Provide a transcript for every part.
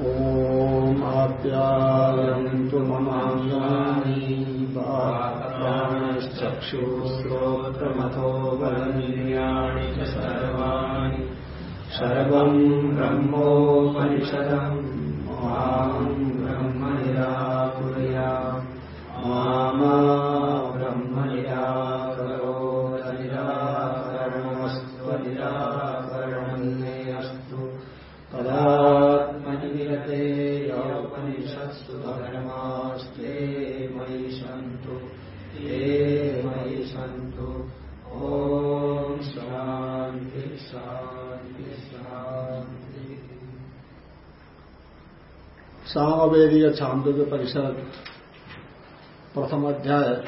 ॐ आप्यायन्तु ममाङ्गानि प्राणश्चक्षुश्रोत्रमथो बलमिन्द्रियाणि च सर्वाणि। सर्वम् ब्रह्मोपनिषदम् छांदोग्य परिषद, प्रथम अध्याय,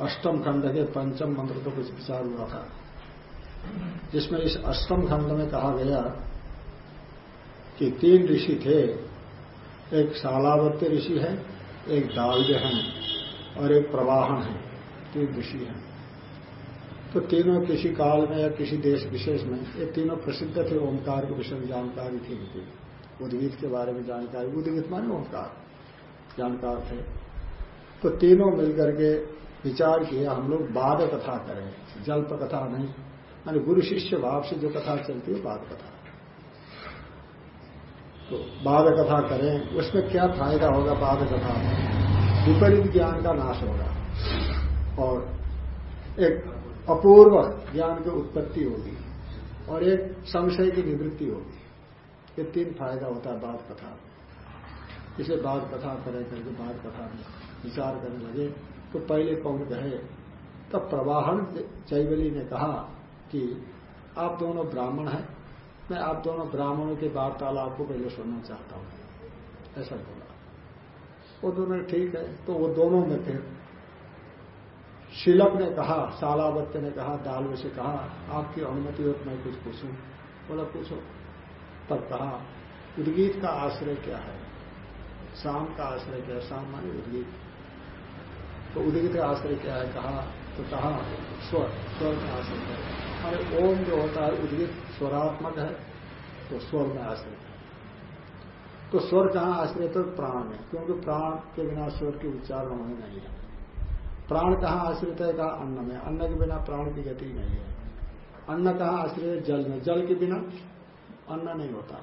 अष्टम खंड के पंचम मंत्र तो कुछ विचार हुआ था। जिसमें इस अष्टम खंड में कहा गया कि तीन ऋषि थे, एक शालावत्य ऋषि है, एक दाल्य है और एक प्रवाहन है, तीन ऋषि हैं। तो तीनों किसी काल में या किसी देश विशेष में, ये तीनों प्रसिद्ध थे, ओंकार के विषय में जानकारी थी इनकी उद्गीत के बारे में जानकारी, उद्गीत माने ओंकार। जानकार थे तो तीनों मिलकर के विचार किया हम लोग बाद कथा करें जल्प कथा नहीं मानी गुरु शिष्य भाव से जो कथा चलती है, बाद कथा। तो बाद कथा करें, उसमें क्या फ़ायदा होगा बाद कथा में? विपरीत ज्ञान का नाश होगा। और एक अपूर्व ज्ञान की उत्पत्ति होगी, और एक संशय की निवृत्ति होगी। ये तीन फ़ायदा होता है बाद कथा में। इसे बाद कथा करें, करके बाद कथा में विचार करने लगे। तो पहले कौन कहे? तब प्रवाहन चैवली ने कहा कि आप दोनों ब्राह्मण हैं। मैं आप दोनों ब्राह्मणों के वार्तालाप को पहले सुनना चाहता हूँ। ऐसा बोला। वो दोनों ठीक है। तो वो दोनों में फिर शिलक ने कहा सालावत्य ने कहा दालवे से कहा, आपकी अनुमति हो मैं कुछ पूछूँ। बोला, पूछो। तब कहा, उद्गीत का आश्रय क्या है? शाम का आश्रय क्या है शाम माने उदगित तो उद्गीत का आश्रय क्या है? कहा तो कहा, स्वर स्वर का आश्रय। है अरे, ओम जो होता है उदगित स्वरात्मक है तो स्वर में आश्रित है तो स्वर कहाँ आश्रित है? प्राण में। क्योंकि प्राण के बिना स्वर की उच्चारण होने नहीं है। प्राण कहाँ आश्रित है? कहा, अन्न में। अन्न के बिना प्राण की गति नहीं है। अन्न कहाँ आश्रित है? जल में। जल के बिना अन्न नहीं होता।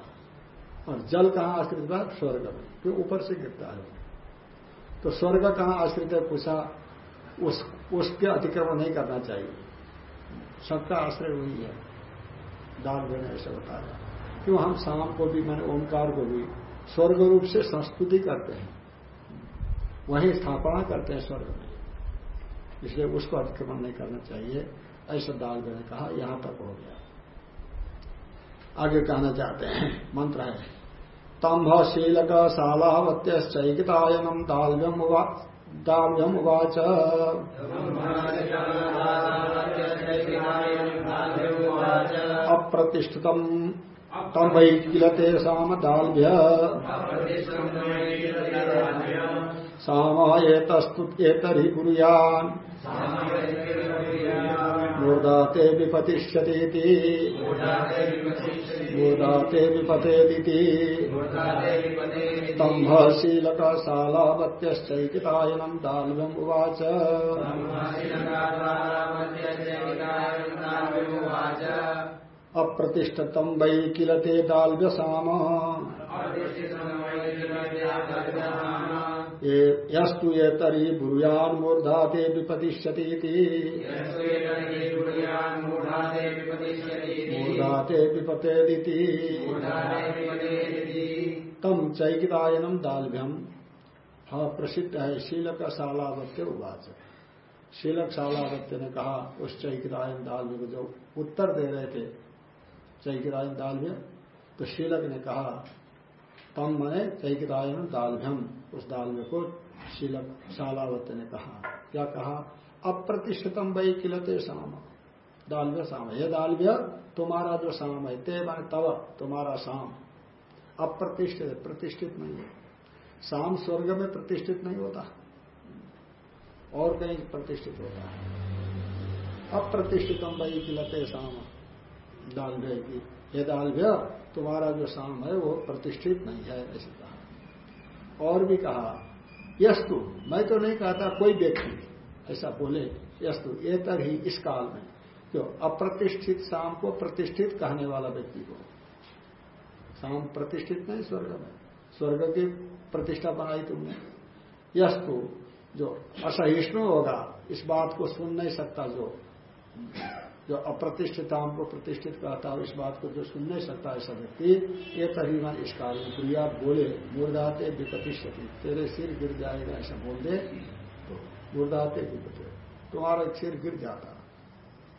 और जल कहाँ आश्रित है स्वर्ग में। क्यों? ऊपर से गिरता है। तो स्वर्ग कहाँ आश्रित है? पूछा उस उसके अतिक्रमण नहीं करना चाहिए। सबका आश्रय वही है। दान ने ऐसे बताया। क्यों? हम शाम को भी, मैंने ओंकार को भी स्वर्ग रूप से संस्तुति करते हैं। वहीं स्थापना करते हैं स्वर्ग में। इसलिए उसको अतिक्रमण नहीं करना चाहिए। ऐसा दाल ने कहा, यहाँ तक हो गया। आगे कहना चाहते हैं। मंत्र है। तंभ शीलक शालावत्यश्चैकितायनम दाल्यम दाल्यम उवाच। अप्रतिष्ठित तम वै किलते साम दाल्भ्य साम एतस्तुतरी कुरियान। मूर्धाते विपतिष्यती मूर्धाते विपतेदिति। स्तंभ शीलक शालावत्यश्चैकितायनम दाल्व्यम उवाच। अप्रतिष्ठतम वै किलते दाल्व्य साम यस्तु ये तरी ब्रूयान मूर्धाते विपतिष्यती मूर्धाते विपतेदिति। तम चैकितायनम दाल्भ्यम हाँ प्रसिद्ध है शीलक शालावत्य उवाच। शीलक शालावत्य ने कहा उस चैकितायन दाल्भ्य को जो उत्तर दे रहे थे चैकितायन दाल्भ्य तो शीलक ने कहा तम मने चैकितायन दालभ्यम उस दाल्भ्य को शीलक शालावत्य ने कहा। क्या कहा? अप्रतिष्ठितम वही किलते शाम दाल्भ्य शाम ये दाल्भ्य तुम्हारा जो शाम है, ते माने तव, तुम्हारा शाम अप्रतिष्ठित, प्रतिष्ठित नहीं है। शाम स्वर्ग में प्रतिष्ठित नहीं होता। और कहीं प्रतिष्ठित होता है। अप्रतिष्ठितम वही किलते शाम दाल्भ्य की। ये दालभ्य तुम्हारा जो शाम है वो प्रतिष्ठित नहीं है, ऐसे कहा। और भी कहा, यस्तु, मैं तो नहीं कहता कोई व्यक्ति, ऐसा बोले, यस्तु, ये तर ही इस काल में, क्यों? अप्रतिष्ठित शाम को प्रतिष्ठित कहने वाला व्यक्ति को। शाम प्रतिष्ठित नहीं स्वर्ग में, स्वर्ग की प्रतिष्ठा बनाई तुमने। यस्तु, जो असहिष्णु होगा, इस बात को सुन नहीं सकता जो। जो अप्रतिष्ठिताम को प्रतिष्ठित कहता हो, इस बात को जो सुन नहीं सकता ऐसा व्यक्ति, ये तभी मैं इस में क्रिया बोले मुर्दाते विपतिष्यति तेरे सिर गिर जाएगा ऐसा बोल दे तो मुर्दाते विपति तुम्हारा सिर गिर जाता।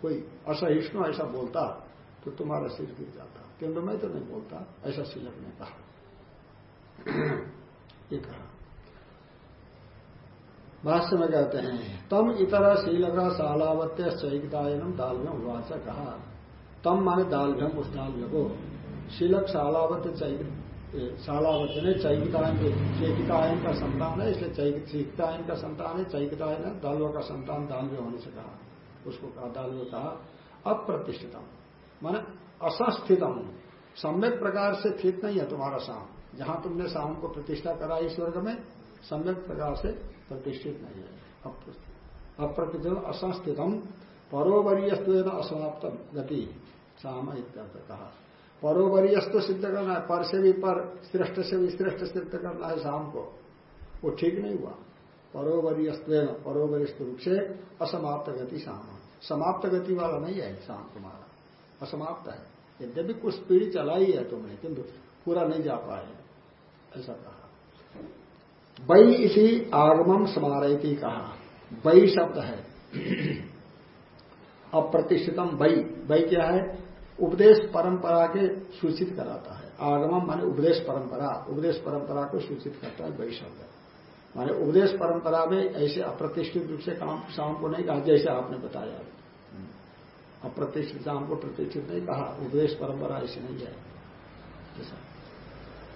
कोई असहिष्णु ऐसा बोलता तो तुम्हारा सिर गिर जाता। किंतु मैं तो नहीं बोलता, ऐसा सिलक ने कहा। ये कहा। भाष्य में कहते हैं, तम इतर शीलग्र शालावत्य चैकितायनम दालभ्यम उवाच कहा। तम माने दालभ्यम, उस दालभ्य को। शीलक शालावत्य शालावत्य ने चैकितायन चैकितायन का संतान है, इसलिए चैकितायन का संतान है चैकितायन दालव का संतान दालव्य होने से कहा। उसको कहा दालव्य कहा, अप्रतिष्ठितम। माने असंस्थितम। सम्यक प्रकार से स्थित नहीं है तुम्हारा शाम जहाँ तुमने शाम को प्रतिष्ठा करा स्वर्ग में, सम्यक प्रकार से प्रतिष्ठित नहीं है, अप्रतिष्ठित। असंस्थितम परोवरीयत्व असमाप्त गति, साम इत्यर्थ कहा। परोवरीयस्त सिद्ध करना है, पर से भी पर, श्रेष्ठ से भी श्रेष्ठ सिद्ध करना है शाम को। वो ठीक नहीं हुआ। परोवरीयस्व परोवरिष्ठ रूप से असमाप्त गति शाम समाप्त गति वाला नहीं है शाम तुम्हारा। असमाप्त है। यद्यपि कुछ पीढ़ी चलाई है तुमने, किंतु पूरा नहीं जा पाए ऐसा कहा। वही इसी आगमम समारयती कहा। वही शब्द है। अप्रतिष्ठितम वही वही क्या है? उपदेश परंपरा के सूचित कराता है। आगमम माने उपदेश परंपरा। उपदेश परंपरा को सूचित करता है वही शब्द। माने उपदेश परंपरा में ऐसे अप्रतिष्ठित रूप से काम, शाम को नहीं कहा, जैसे आपने बताया। अप्रतिष्ठित, शाम को प्रतिष्ठित नहीं कहा। उपदेश परंपरा ऐसी नहीं है।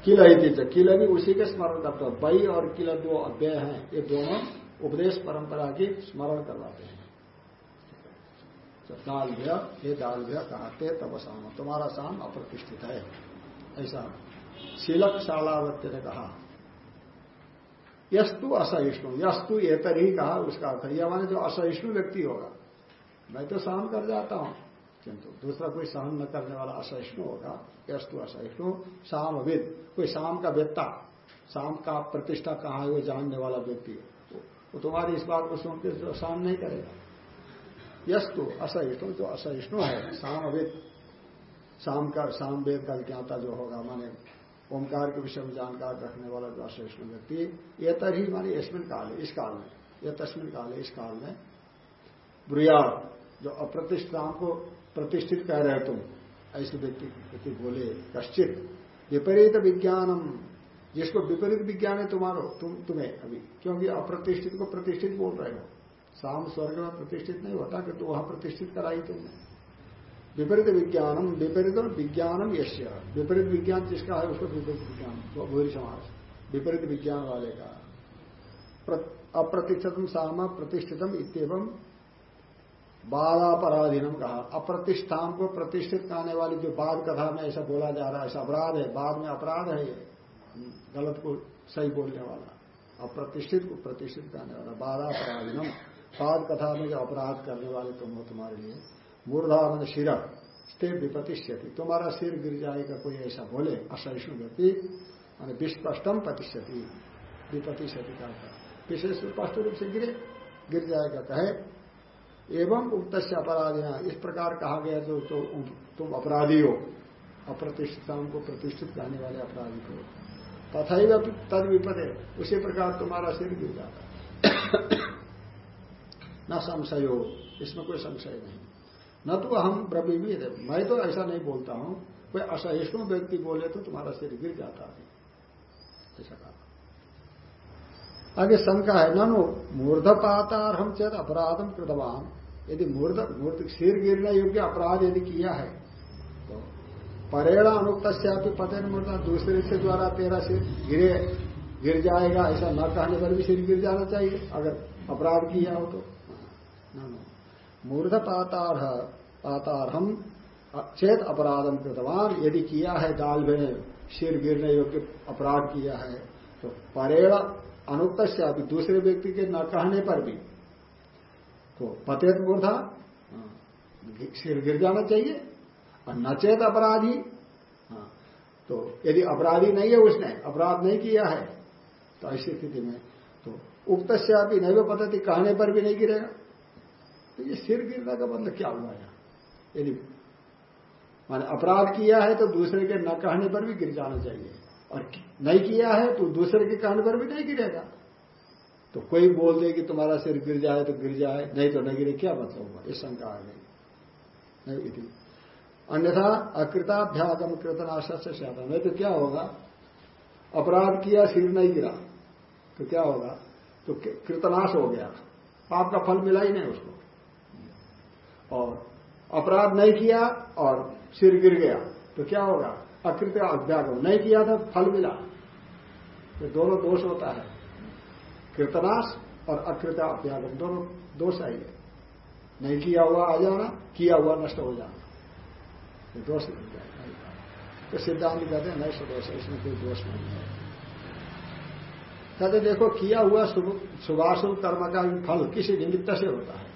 किल ऐतिह्य किल भी उसी के स्मरण करता है। बई और किल दो अव्यय हैं। ये दोनों उपदेश परंपरा की स्मरण करवाते हैं। दाल भय ये दाल भय कहते तब शाम तुम्हारा शाम अप्रतिष्ठित है। ऐसा शीलक शालावत्य ने कहा। यस्तु असहिष्णु। यस्तु एतर ही कहा, उसका अर्थ यह माने जो असहिष्णु व्यक्ति होगा। मैं तो शाम कर जाता हूँ। किंतु दूसरा कोई सहन न करने वाला असहिष्णु होगा, यस्तु असहिष्णु शामविद कोई शाम का व्यक्ता शाम का प्रतिष्ठा कहाँ है, वो जानने वाला व्यक्ति वो तुम्हारी इस बात को सुन के जो शाम नहीं करेगा। यस्तु असहिष्णु, जो असहिष्णु है शामविद शाम का शाम वेद का ज्ञाता जो होगा, माने ओंकार के विषय में जानकार रखने वाला जो असहिष्णु व्यक्ति, ये तरी माने इसमिन काल है इस काल में यह तस्मिन काल है इस काल में ब्रुयाद जो अप्रतिष्ठान को प्रतिष्ठित कह रहे तुम। ऐसे व्यक्ति व्यक्ति बोले, कश्चित, विपरीत विज्ञानम, जिसको विपरीत विज्ञान है तुम्हारो, तुम, तुम्हें अभी, क्योंकि अप्रतिष्ठित को प्रतिष्ठित बोल रहे हो। शाम स्वर्ग में प्रतिष्ठित नहीं होता कि तो वहाँ प्रतिष्ठित कराई तुमने। विपरीत विज्ञानम विपरीत विज्ञानम यश विपरीत विज्ञान जिसका है उसको विपरीत विज्ञान भूरी समाज, विपरीत विज्ञान वाले का। अप्रतिष्ठितम सामा, प्रतिष्ठितम इतम बाधापराधीनम कहा। अप्रतिष्ठान को प्रतिष्ठित करने वाली जो बाद कथा में ऐसा बोला जा रहा है, ऐसा अपराध है, बाद में अपराध है ये। गलत को सही बोलने वाला। अप्रतिष्ठित को प्रतिष्ठित करने वाला बाधापराधीनम बाद कथा में जो अपराध करने वाले तुम हो तुम्हारे लिए। मूर्धा मन शिर स्थिर विपतिष्यति तुम्हारा सिर गिर जाएगा कोई ऐसा बोले, असहिष्णु व्यक्ति, मान विस्पष्टम प्रतिष्ठति विपतिष्यति का विशेष स्पष्ट रूप से गिरे, गिर जाएगा कहे एवं उक्त से अपराधिना। इस प्रकार कहा गया जो तो तुम अपराधी हो, अप्रतिष्ठिताओं को प्रतिष्ठित कहने वाले अपराधी को। तथा तद विपदे उसी प्रकार तुम्हारा सिर गिर जाता। न संशय हो इसमें कोई संशय नहीं। न तो हम ब्रह्मी मैं तो ऐसा नहीं बोलता हूँ। कोई असहिष्णु व्यक्ति बोले तो तुम्हारा सिर गिर जाता है। ऐसा कहा। आगे शंका है, ननु मूर्धपातार हम चेत अपराधम कृतवान। यदि मूर्ध मूर्त सिर गिरने योग्य अपराध यदि किया है तो परेड़ा अनुक्त से आप पते मूर्ता दूसरे से द्वारा तेरा सिर गिरे, गिर जाएगा, ऐसा न कहने पर भी सिर गिर जाना चाहिए, अगर अपराध किया हो तो। मूर्ध पातार पातार हम चेत अपराधम कृतवान, यदि किया है दाल में सिर गिरने योग्य अपराध किया है तो परेड़ा अनुक्त से दूसरे व्यक्ति के न कहने पर भी तो पतेत मूर्धा। हाँ, सिर गिर जाना चाहिए और नचेत अपराधी। हाँ, तो यदि अपराधी नहीं है उसने अपराध नहीं किया है तो ऐसी स्थिति में तो उक्त से अभी नहीं पद्धति कहने पर भी नहीं गिरेगा। तो ये सिर गिरने का मतलब क्या हुआ यहाँ? यदि माने अपराध किया है तो दूसरे के न कहने पर भी गिर जाना चाहिए और नहीं किया है तो दूसरे के कहने पर भी नहीं गिरेगा। तो कोई बोल दे कि तुम्हारा सिर गिर जाए तो गिर जाए, नहीं तो नहीं गिरे, क्या मतलब होगा इस शंका आ गई। नहीं अन्यथा अकृताभ्यागम कृतनाशा से ज़्यादा नहीं तो क्या होगा? अपराध किया, सिर नहीं गिरा। तो क्या होगा? तो कृतनाश हो गया। पाप का फल मिला ही नहीं उसको। और अपराध नहीं किया और सिर गिर गया तो क्या होगा? अकृत अभ्यागम। नहीं किया था फल मिला। तो दोनों दोष होता है। कृतनाश और अकृत अभ्यागम दोनों दोष आइए नहीं किया हुआ आ जाना, किया हुआ नष्ट हो जाना। ये दोष लग जाएगा तो सिद्धांत कहते हैं नष्ट दोष है, इसमें कोई दोष नहीं है। कहते देखो, किया हुआ शुभाशुभ कर्म का फल किसी निमित्त से होता है।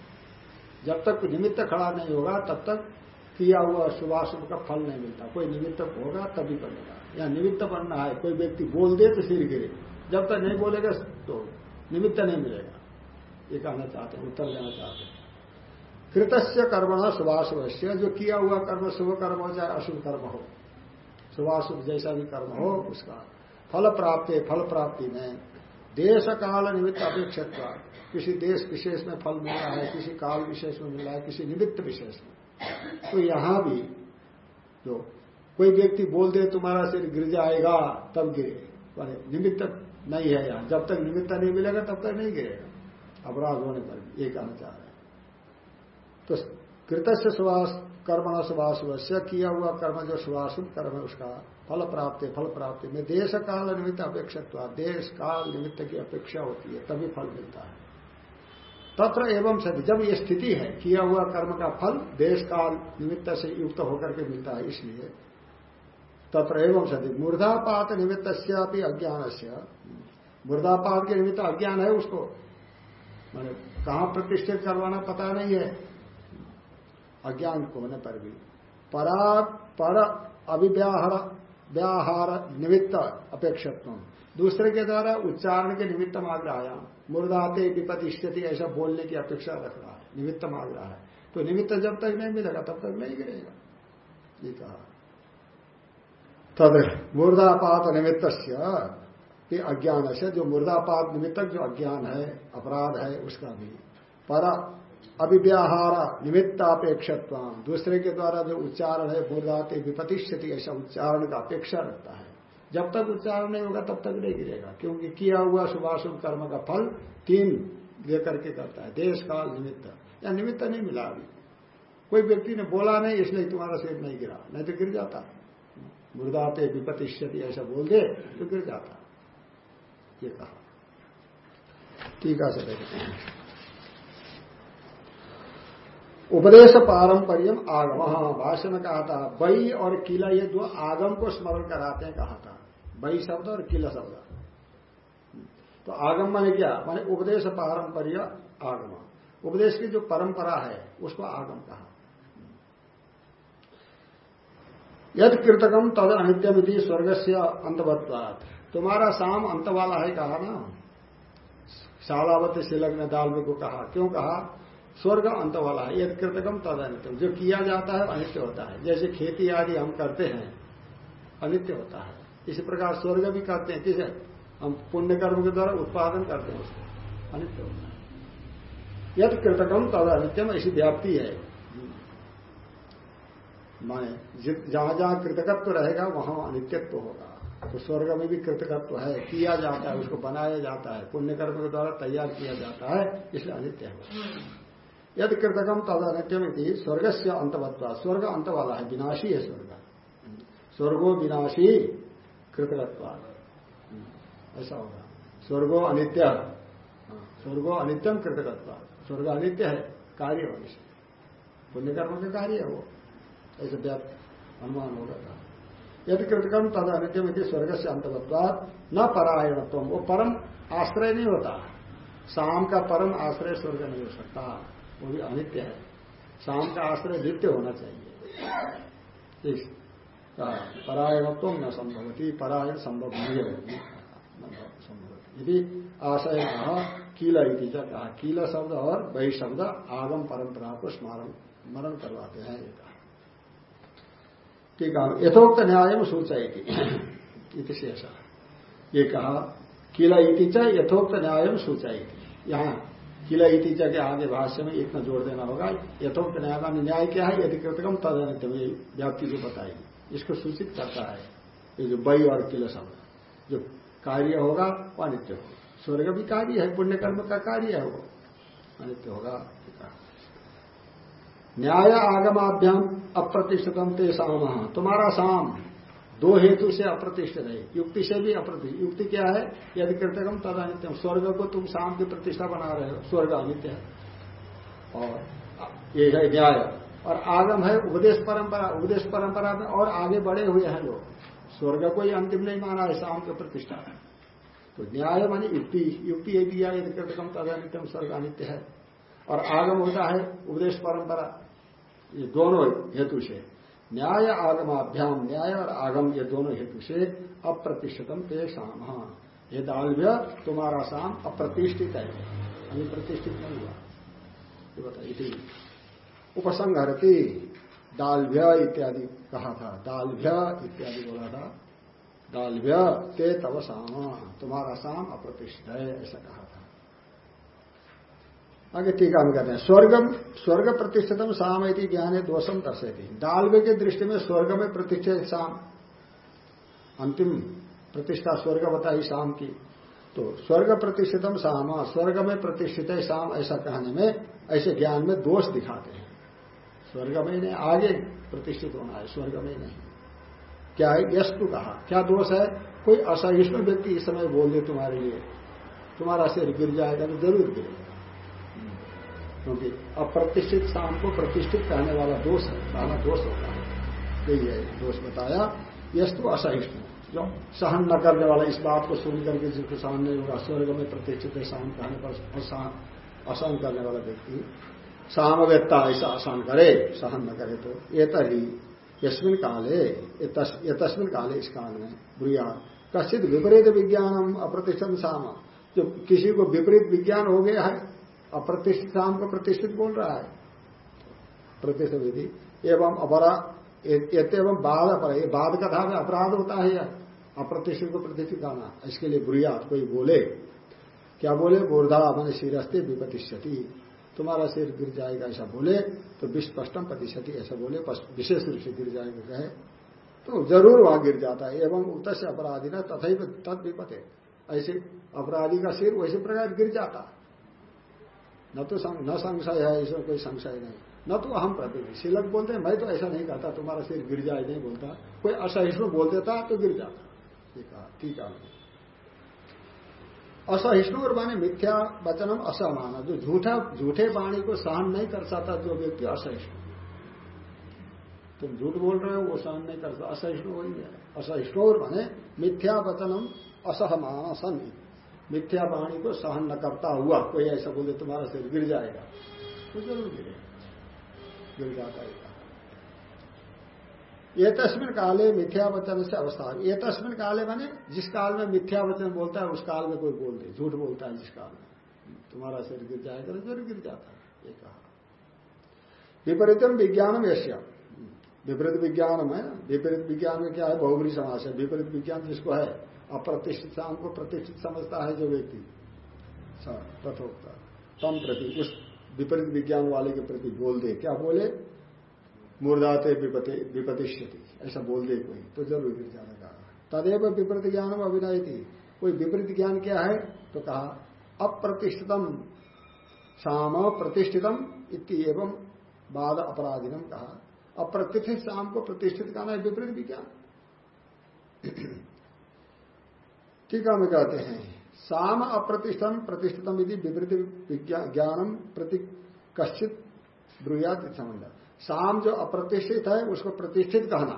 जब तक निमित्त खड़ा नहीं होगा, तब तक किया हुआ शुभाशुभ का फल नहीं मिलता। कोई निमित्त होगा, तभी बनेगा। या निमित्त बनना है, कोई व्यक्ति बोल दे तो सिर गिरे। जब तक नहीं बोलेगा तो निमित्त नहीं मिलेगा। ये कहना चाहते हैं, उत्तर देना चाहते हैं। कृतस्य कर्मण शुभाशुभ जो किया हुआ कर्म, शुभ कर्म हो चाहे अशुभ कर्म हो। शुभाशुभ जैसा भी कर्म हो, उसका फल प्राप्ति फल प्राप्ति में। देश काल निमित्त अपेक्षित किसी देश विशेष में फल मिल रहा है, किसी काल विशेष में मिल रहा है, किसी निमित्त विशेष में। तो यहाँ भी जो कोई व्यक्ति बोल दे, तुम्हारा सिर गिर जाएगा, तब गिरे। निमित्त नहीं है यहाँ। जब तक निमित्त नहीं मिलेगा, तब तक नहीं गिरेगा। अपराध होने पर ये कहना चाह रहे हैं। तो कृत से सुभाष कर्मण सुभाष किया हुआ कर्म जो सुभाषुभ कर्म है, उसका फल प्राप्ति फल प्राप्ति। में देश काल निमित्त अपेक्षित देश काल निमित्त की अपेक्षा होती है, तभी फल मिलता है। तत्र एवं सदी जब ये स्थिति है, किया हुआ कर्म का फल देश काल निमित्त से युक्त होकर के मिलता है, इसलिए तत्र एवं सदी मूर्धापात निमित्त अज्ञान से मूर्धापात के निमित्त अज्ञान है उसको। मैंने कहा प्रतिष्ठित करवाना पता नहीं है। अज्ञान होने पर भी। परा, पर अभिव्याहार, व्याहार निमित्त अपेक्षित दूसरे के द्वारा उच्चारण के निमित्त मांग रहा है। मुर्दाते विपति स्थिति ऐसा बोलने की अपेक्षा रख रहा है। निमित्त मांग रहा है। तो निमित्त जब तक नहीं मिलेगा, तब तक नहीं गिरेगा। ये कहा। तद मुर्दापात निमित्त से अज्ञान से जो मुर्दापात निमित्तक जो अज्ञान है, अपराध है, उसका भी। पर अभिव्याहार निमित्तापेक्षत्व। दूसरे के द्वारा जो उच्चारण है, मुर्दाते विपति स्थिति ऐसा उच्चारण का अपेक्षा रखता है। जब तक उच्चारण नहीं होगा, तब तक नहीं गिरेगा। क्योंकि किया हुआ शुभाशुभ कर्म का फल तीन लेकर के करता है। देश, काल, निमित्त। या निमित्त नहीं मिला अभी। कोई व्यक्ति ने बोला नहीं, इसलिए तुम्हारा सिर नहीं गिरा। नहीं तो गिर जाता। मुर्दाते विपतिष्यति ऐसा बोल दे तो गिर जाता। ये कहा। टीका से देखते हैं। उपदेश पारंपरियम आगम। में कहा था, बई और किला ये दो आगम को स्मरण कराते हैं, कहा था। बई शब्द और किला शब्द। तो आगम माने क्या? माने उपदेश पारंपरिय आगम। उपदेश की जो परंपरा है, उसको आगम कहा। यद कृतकम तद अनित्यमिति स्वर्ग से अंतवत्वात तुम्हारा शाम अंत वाला है कहा ना? शालावत शिलग ने दाल को कहा। क्यों कहा? स्वर्ग अंत वाला है यद कृतकम तद अनित्यम। जो किया जाता है, अनित्य होता है। जैसे खेती आदि हम करते हैं, अनित्य होता है। इसी प्रकार स्वर्ग भी करते हैं, किसे? हम पुण्य कर्म के द्वारा उत्पादन करते हैं उसको। अनित्य होता है। यद कृतकम तद अनित्यम, ऐसी व्याप्ति है। माने जहाँ जहाँ कृतकत्व रहेगा, वहाँ अनित्यत्व होगा। तो स्वर्ग में भी कृतकत्व है। किया जाता है, उसको बनाया जाता है। पुण्यकर्म के द्वारा तैयार किया जाता है, इसलिए अनित्य है। यदि कृतकम, तद अनित्यम स्वर्ग से अंतवत्वा। स्वर्ग अंत वाला है, विनाशी है स्वर्ग। स्वर्गो विनाशी कृतकत्व। ऐसा होगा। स्वर्गो अनित्य। स्वर्गो अनित्यम कृतकत्व। स्वर्ग अनित्य है, कार्य होने से। पुण्य कर्म का कार्य है वो। ऐसे व्याप्त अनुमान होगा था यदि कृतकम तद अनित्यम यदि स्वर्ग से अंतगत्वाद न परायणत्व वो परम आश्रय नहीं होता। शाम का परम आश्रय स्वर्ग नहीं हो सकता, वो भी अनित्य है। शाम का आश्रय नित्य होना चाहिए। इस परायणत्व न संभवती परायण संभव नहीं है। यदि आशय कहा, कीला इति कहा, कीला शब्द और वही शब्द आगम परंपरा को स्मरण मरण करवाते हैं। कहा ठीक है यथोक्त न्याय में सूचाई थी शेष। ये कहा, किला इतिचा यथोक्त न्याय में सूचाई थी यहाँ किला इतिचा के आगे भाष्य में इतना जोड़ देना होगा, यथोक्त न्याय का न्याय क्या है यदि कृतकम तदनित्य व्याप्ति जो बताएगी। इसको सूचित करता है, ये जो बई और किला शब्द। जो कार्य होगा, वो अनित्य होगा। स्वर्ग भी कार्य है पुण्य कर्म का कार्य है वो। अनित्य होगा न्याय आगमाभ्याम अप्रतिष्ठितम ते साम। तुम्हारा साम दो हेतु से अप्रतिष्ठित है। युक्ति से भी अप्रतिष्ठित युक्ति क्या है? यदि कृतकम तद स्वर्ग को तुम शाम की प्रतिष्ठा बना रहे हो। स्वर्ग अनित्य है। और ये है न्याय। और आगम है उपदेश परंपरा। उपदेश परंपरा में और आगे बढ़े हुए हैं लोग। स्वर्ग को ही अंतिम नहीं माना है शाम की प्रतिष्ठा है। तो न्याय मानी युक्ति। युक्ति यदि दिया यदि कृतकम तद अनित्यम स्वर्ग अनित्य है। और आगम होता है उपदेश परंपरा। ये दोनों हेतु से। न्याय आगमाभ्याम, न्याय और आगम, ये दोनों हेतु से अप्रतिष्ठितम ते शाम ये दालभ्य तुम्हारा शाम अप्रतिष्ठित है। अभी प्रतिष्ठित नहीं हुआ। ये बताइए उपसंहरती दालभ्य इत्यादि कहा था। दालभ्य इत्यादि बोला था। दालभ्य ते तव शाम तुम्हारा शाम अप्रतिष्ठित है, ऐसा कहा। आगे टीका में कहते हैं स्वर्ग स्वर्ग प्रतिष्ठितम शाम यदि ज्ञान दोषम दर्शेती दालवे के दृष्टि में स्वर्ग में प्रतिष्ठित शाम अंतिम प्रतिष्ठा स्वर्ग बताई शाम की। तो स्वर्ग प्रतिष्ठितम शाम स्वर्ग में प्रतिष्ठित है शाम ऐसा कहने में, ऐसे ज्ञान में दोष दिखाते हैं। स्वर्ग में नहीं, आगे प्रतिष्ठित होना है, स्वर्ग में नहीं। क्या है? यस्तु कहा। क्या दोष है? कोई असहिष्णु व्यक्ति इस समय बोल दे तुम्हारे लिए। तुम्हारा सिर गिर जाएगा तो ज़रूर गिरेगा। क्योंकि अप्रतिष्ठित शाम को प्रतिष्ठित कहने वाला दोष है दोष होता है। यही है, दोष बताया, यस्तु असहिष्णु। जो सहन न करने वाला इस बात को सुन करके जिसको सहन नहीं होगा स्वर्ग में प्रतिष्ठित शाम कहने पर असहन करने वाला व्यक्ति सामवेत्ता ऐसा आसान करे, सहन न करे तो ये तरी यस्मिन काले तस्मिन काले इस काल में, बुढ़िया, कश्चित विपरीत विज्ञानम अप्रतिष्ठित साम जो किसी को विपरीत विज्ञान हो गया है अप्रतिष्ठित शाम को प्रतिष्ठित बोल रहा है। प्रतिष्ठित विधि। एवं अपरा एवं बाद अपर, ये बाद कथा में अपराध होता है या अप्रतिष्ठित को प्रतिष्ठित आना इसके लिए बुढ़िया कोई बोले, क्या बोले? बोर्धा मैंने सिरस्ते विपतिष्यति तुम्हारा सिर गिर जाएगा, ऐसा बोले तो विस्पष्टम प्रतिशति ऐसा बोले विशेष रूप से गिर जाएगा, कहे। तो ज़रूर वहाँ गिर जाता है। एवं उत अपराधी ना तथा तद विपते ऐसे अपराधी का सिर वैसे प्रकार गिर जाता। न तो न संशय है, इसमें कोई संशय नहीं। न तो अहम प्रति शिलक बोलते हैं, मैं तो ऐसा नहीं कहता, तुम्हारा सिर गिर जाए, नहीं बोलता। कोई असहिष्णु बोल देता तो गिर जाता ठीक है ठीक है। असहिष्णु और माने मिथ्या वचनम असमान जो झूठा, झूठे वाणी को सहन नहीं कर सकता, जो व्यक्ति असहिष्णु तुम झूठ बोल रहे हो, वो सहन नहीं कर सकता। असहिष्णु वही है। असहिष्णु और माने मिथ्या वचनम असहमानसन मिथ्या वाणी को सहन न करता हुआ कोई ऐसा बोले तुम्हारा सिर गिर जाएगा। तो ज़रूर गिरेगा गिर जाता है। ये तस्मिन काले मिथ्या वचन से अवस्था ये तस्मिन काले माने जिस काल में मिथ्या वचन बोलता है, उस काल में कोई बोल दे झूठ बोलता है जिस काल में। तुम्हारा सिर गिर जाएगा तो ज़रूर गिर जाता है, ये कहा। विपरीतम विज्ञानम ऐसा विपरीत विज्ञान में विपरीत विज्ञान में क्या है? बहुबरी समाज है। विपरीत विज्ञान जिसको है अप्रतिष्ठित शाम को प्रतिष्ठित समझता है जो व्यक्ति। तथोक्ता तम प्रति, उस विपरीत विज्ञान वाले के प्रति बोल दे। क्या बोले? मुर्दाते विपतिष्यति ऐसा बोल दे कोई तो ज़रूर गिर जाने का। तदेव विपरीत ज्ञान अभिनय थी कोई विपरीत ज्ञान क्या है? तो कहा, अप्रतिष्ठितम शाम प्रतिष्ठितम इति एवं बाद अपराधिनम कहा। अप्रतिष्ठित शाम को प्रतिष्ठित कहना है विपरीत विज्ञान। टीका में कहते हैं, साम अप्रतिष्ठम प्रतिष्ठितम यदि विपरीत ज्ञानम प्रति कश्चित ब्रुयात संबंध शाम जो अप्रतिष्ठित है, उसको प्रतिष्ठित कहना।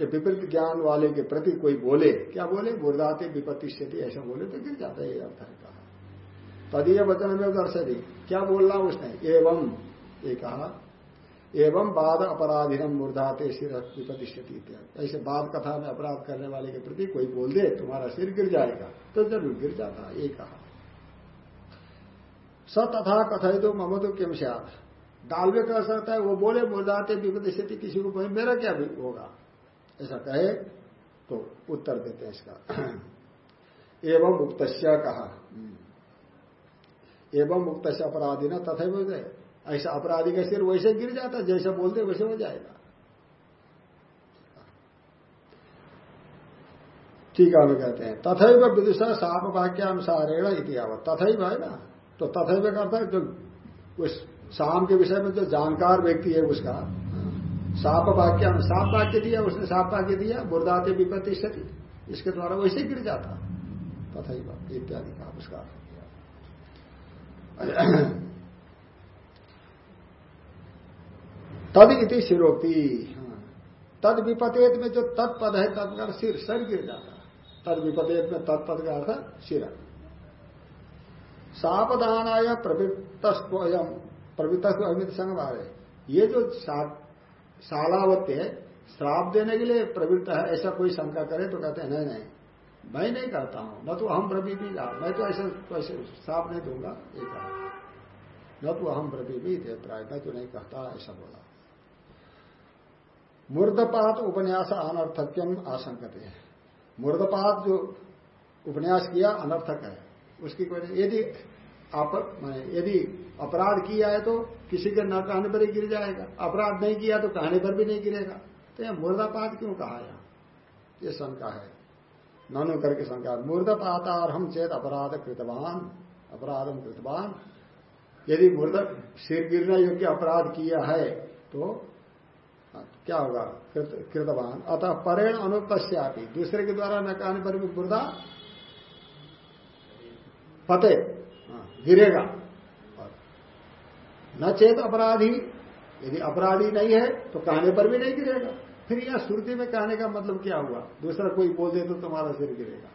ये विपरीत ज्ञान वाले के प्रति कोई बोले, क्या बोले? मुर्दाते विपत्ति ऐसा बोले तो गिर जाता है, ये अर्थ है कहा। तदीय वचन में दर्शनी क्या बोलना उसने? एवं, ये कहा एवं बाद अपराधीनम मुर्दाते सिर विपत्ति स्थिति ऐसे बाद कथा में अपराध करने वाले के प्रति कोई बोल दे, तुम्हारा सिर गिर जाएगा। तो ज़रूर गिर जाता है, ये कहा। स तथा कथित तो ममतो किम से डालवे कह सकता है, वो बोले विपत्ति स्थिति किसी को मेरा क्या होगा? ऐसा कहे तो उत्तर देते हैं इसका। एवं मुक्त कहा। एवं मुक्त अपराधी ना तथा ऐसा अपराधी का सिर वैसे गिर जाता, जैसा बोलते वैसे हो जाएगा। ठीक है कहते हैं, तथैव विदुषा साप वाक्यानुसारेण इतिहावत तथैव है ना? तो तथैव करता है जो उस शाम के विषय में जो जानकार व्यक्ति है उसका, साप वाक्य साप वाक्य दिया, उसने साप वाक्य दिया, बुरदाते विपत्ति स्थिति इसके द्वारा वैसे गिर जाता। तथा इत्यादि का उसका तद इति सिरोक्ति तद विपतेत में जो तत्पद है तद सिर सर गिर जाता है। तद विपतेत में तत्पद का अर्थ सिर। सापदानाय प्रवृत्त प्रवृत्त अमित संग ये जो शालावत्य है, श्राप देने के लिए प्रवृत्त है, ऐसा कोई शंका करे तो कहते हैं, नहीं नहीं, मैं नहीं करता हूँ, न तो हम भी मैं तो ऐसे तो श्राप नहीं दूँगा कहा। न तो हम थे प्राय मैं तो नहीं कहता, ऐसा बोला। मूर्धपात उपन्यास अनर्थक्यम आशंकते है। मूर्धपात जो उपन्यास किया अनर्थक है, उसकी कोई यदि आप यदि अपराध किया है तो किसी के न कहने पर ही गिर जाएगा। अपराध नहीं किया तो कहने पर भी नहीं गिरेगा। तो यह मुर्दापात क्यों कहा यहाँ ये शंका है। ननु करके शंका मुर्दापाता और हम चेत अपराध कृतवान, अपराधम कृतवान। यदि मुर्द सिर गिरने योग्य अपराध किया है तो क्या होगा? कृतवान। अतः परेण अनुपस्यापी। दूसरे के द्वारा न कहने पर भी मुर्दा फते हाँ, गिरेगा। न चेत अपराधी। यदि अपराधी नहीं है तो कहने पर भी नहीं गिरेगा। फिर यह श्रुति में कहने का मतलब क्या हुआ? दूसरा कोई बोल दे तो तुम्हारा सिर गिरेगा।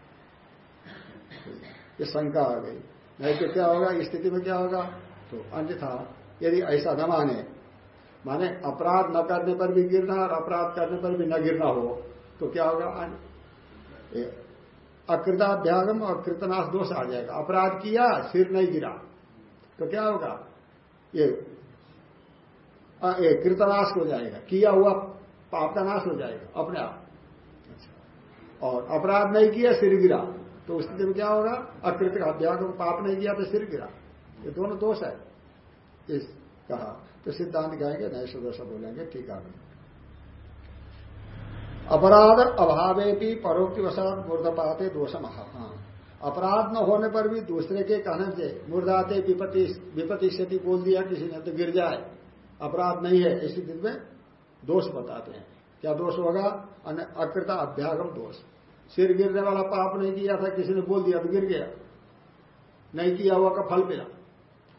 ये शंका आ गई। नहीं तो क्या होगा? स्थिति में क्या होगा? तो अन्यथा यदि ऐसा न माने माने अपराध न करने पर भी गिरना और अपराध करने पर भी न गिरना हो तो क्या होगा? अकृताभ्यागम और कृतनाश दोष आ जाएगा। अपराध किया, सिर नहीं गिरा तो क्या होगा? ये कृतनाश हो जाएगा। किया हुआ पाप का नाश हो जाएगा, अपने आप। अच्छा। और अपराध नहीं किया, सिर गिरा तो उस में क्या होगा? अकृत का अभ्यागम पाप नहीं किया तो सिर गिरा। ये दोनों दोष है। इस, कहा। तो सिद्धांत कहेंगे नए सदस्य बोलेंगे, ठीक है। अपराध अभावे भी परोक्ति वसात मूर्धपाते दोष महा अपराध न होने पर भी दूसरे के कहने से मुर्दाते विपत्ति स्थिति बोल दिया, किसी ने तो गिर जाए। अपराध नहीं है, इसी दिन में दोष बताते हैं। क्या दोष होगा? अकृता अभ्यागम दोष। सिर गिरने वाला पाप नहीं किया था, किसी ने बोल दिया तो गिर गया। नहीं किया हुआ का फल मिला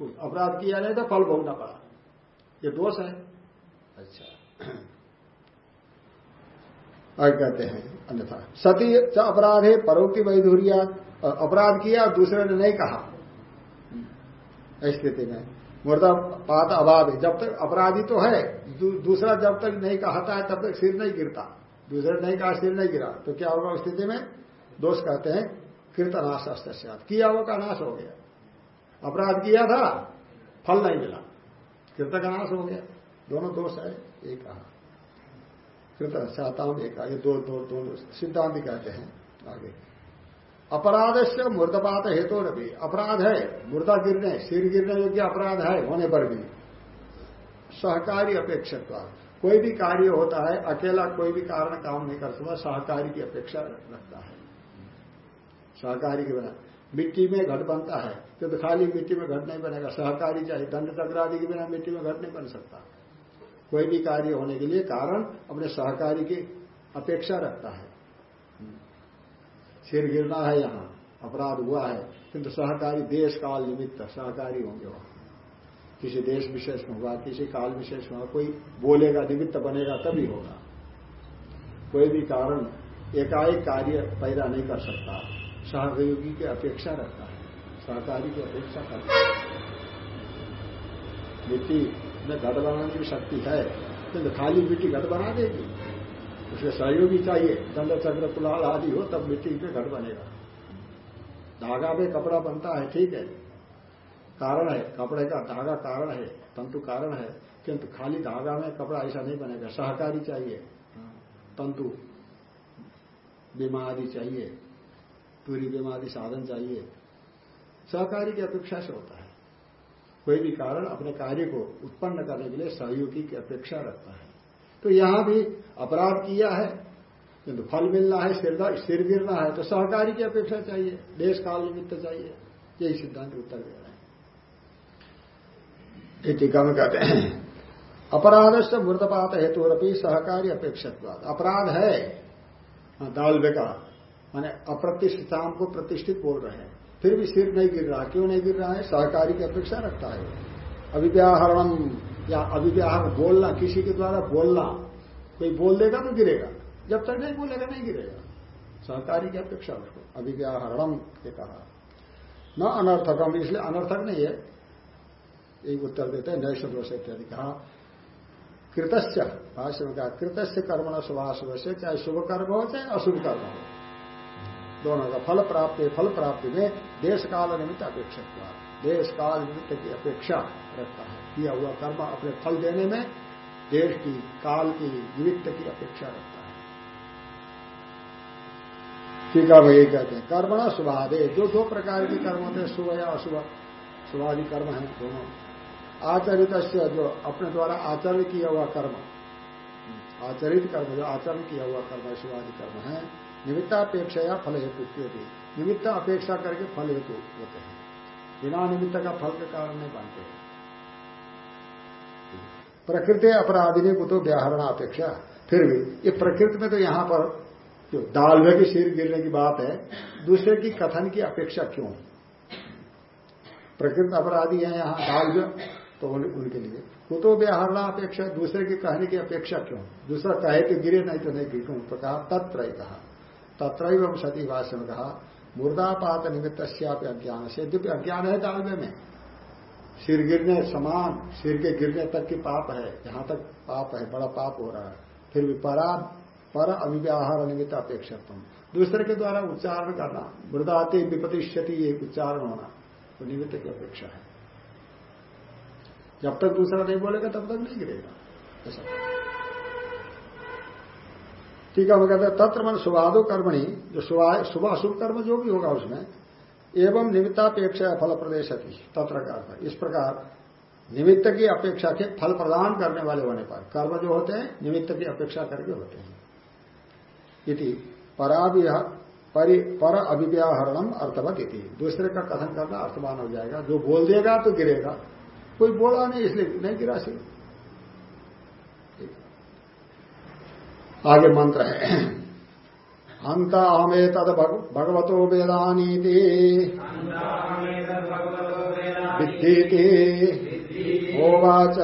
अपराध किया नहीं तो फल भोगना पड़ा। ये दोष है। अच्छा। आगे कहते हैं अन्यथा सती अपराध है परोक्ति वैधुर्या अपराध किया दूसरे ने नहीं कहा। स्थिति में मुर्दा पात अभाव है जब तक अपराधी तो है दूसरा जब तक नहीं कहता है तब तक सिर नहीं गिरता। दूसरे नहीं कहा सिर नहीं गिरा। तो क्या होगा स्थिति में? दोष कहते हैं कीर्तनाश अस्त्यात किया हुआ का नाश हो गया। अपराध किया था फल नहीं मिला। कीर्त का नाश हो गया। दोनों दोष है, एक कहा कृत चाहता एक ये दो दो सिद्धांत कहते हैं आगे। अपराध से मूर्धपात हेतु रवि अपराध है मुर्दा गिरने, सिर गिरने योग्य अपराध है, होने पर भी। सहकारी अपेक्षक कोई भी कार्य होता है, अकेला कोई भी कारण काम नहीं कर सकता, सहकारी की अपेक्षा रखता है। सहकारी के बिना। मिट्टी में घट बनता है तो, तो खाली मिट्टी में घट नहीं बनेगा। सहकारी चाहिए दंड तकरादि के बिना मिट्टी में घट नहीं बन सकता। कोई भी कार्य होने के लिए कारण अपने सहकारी की अपेक्षा रखता है। सिर गिरना है यहाँ अपराध हुआ है किंतु सहकारी देश काल निमित्त सहकारी होंगे वहाँ। किसी देश विशेष में हुआ किसी काल विशेष में हुआ कोई बोलेगा निमित्त बनेगा तभी होगा। कोई भी कारण एकाएक कार्य पैदा नहीं कर सकता। सहयोगी की अपेक्षा रखता सहकारी की अपेक्षा करता है। मिट्टी में घट बनाने की शक्ति है तो खाली मिट्टी घट बना देगी। उसके सहयोगी चाहिए दंड चक्र कुलाल आदि हो, तब मिट्टी में घट बनेगा। धागा में कपड़ा बनता है, ठीक है। कारण है, कपड़े का धागा कारण है, तंतु कारण है, किंतु खाली धागा में कपड़ा ऐसा नहीं बनेगा। सहकारी चाहिए, तंतु बीमा आदि चाहिए, पूरी बीमा आदि साधन चाहिए। सहकारी की अपेक्षा से होता है। कोई भी कारण अपने कार्य को उत्पन्न करने के लिए सहयोगी की अपेक्षा रखता है। तो यहाँ भी अपराध किया है किंतु फल मिलना है सिर सिर गिरना है तो सहकारी की अपेक्षा चाहिए देश काल निमित्त चाहिए। यही सिद्धांत उत्तर दे रहे हैं। टीका में कहते हैं अपराध से मृतपात हेतु सहकारी अपेक्षा अपराध है हाँ, दालवे का माने अप्रतिष्ठिताम को प्रतिष्ठित बोल रहे हैं। फिर भी सिर नहीं गिर रहा। क्यों नहीं गिर रहा है? सहकारी की अपेक्षा रखता है। अभिव्याहरणम या अभिव्याहर बोलना, किसी के द्वारा बोलना, कोई बोल देगा तो गिरेगा। जब तक नहीं बोलेगा, नहीं गिरेगा। सहकारी की अपेक्षा उसको अभिव्याहरणम के कहा। न अनर्थकम, इसलिए अनर्थक नहीं है। एक उत्तर देते हैं नए दोष इत्यादि कहा। कृतस्य, भाष्य में कहा, कृतस्य कर्म शुभाशुभ से चाहे शुभ कर्म हो चाहे अशुभ कर्म हो। दोनों का फल प्राप्ति फल प्राप्ति में देश काल निमित्त अपेक्षा देश काल निमित्त की अपेक्षा रखता है। किया हुआ कर्म अपने फल देने में, देश की, काल की, निमित्त की अपेक्षा रखता है। ठीक है, वही कहते हैं, कर्मणा शुभादे जो दो प्रकार के कर्म होते हैं, शुभ या अशुभ, शुभादि कर्म है दोनों। आचरित जो अपने द्वारा आचरण किया हुआ कर्म, आचरित कर्म, जो आचरण किया हुआ कर्म है शिवादि कर्म है निमित्तापेक्षा या फल हेतु भी निमित्त अपेक्षा करके फल हेतु होते हैं। बिना निमित्त का फल के कारण नहीं बनते प्रकृति अपराधिनी को तो व्याहरण अपेक्षा। फिर भी, ये प्रकृति में तो यहाँ पर जो दाल में की सिर गिरने की बात है, दूसरे की कथन की अपेक्षा क्यों? प्रकृति अपराधी है यहाँ दाल तो उनके लिए। कुतो व्याहरणा अपेक्षा, दूसरे के कहने की अपेक्षा क्यों? दूसरा कहे तो गिरे, नहीं तो नहीं गिरे तो कहा, तत्र कहा। तत्र सती भाष्य में कहा मुर्दापात निमित्त अज्ञान से दिव्य अज्ञान है दालवे में। सिर गिरने समान, सिर के गिरने तक की पाप है जहाँ तक पाप है, बड़ा पाप हो रहा है। फिर भी परा, पर अभिव्याहार निमित्त अपेक्षा दूसरे के द्वारा उच्चारण करना मृदाते विपतिष्यति ये उच्चारण होना तो निमित्त की अपेक्षा है। जब तक दूसरा नहीं बोलेगा, तब तक नहीं गिरेगा। ऐसा। ठीक है, वो कहते हैं, तत्र मन शुभादो कर्मणी, जो शुभ कर्म जो भी होगा उसमें, एवं निमित्तापेक्षा फल प्रदेश तत्र का इस प्रकार निमित्त की अपेक्षा के फल प्रदान करने वाले होने पर, कर्म जो होते हैं, निमित्त की अपेक्षा करके होते हैं। इति पर अभिव्याहरणम अर्थवत इति। दूसरे का कथन करना अर्थवान हो जाएगा। जो बोल देगा तो गिरेगा। कोई बोला नहीं, इसलिए नहीं गिरा सी आगे मंत्र है। अंत हमें तद भगवतो वेदानीति। विद्धि होवाच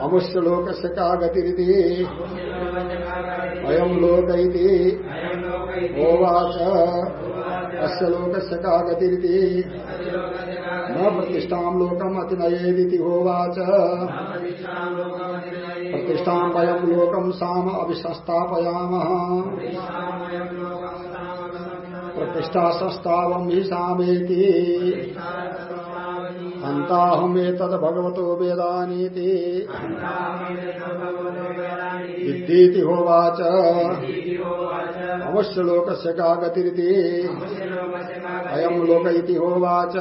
अमुष्य लोक से का गतिरिति अयम लोक होवाच अस्य से का गतिरिति न प्रतिष्ठा लोकम अतिनयेदी होवाच। प्रतिष्ठा वयम लोकम साम अभिसंस्थापयाम। प्रतिष्ठा संस्थाव ही सामेति। अंताहमेतद भगवतो वेदानीति। विद्धि होवाच। अवश्य लोक से का गतिरिति अयम लोक इति होवाच।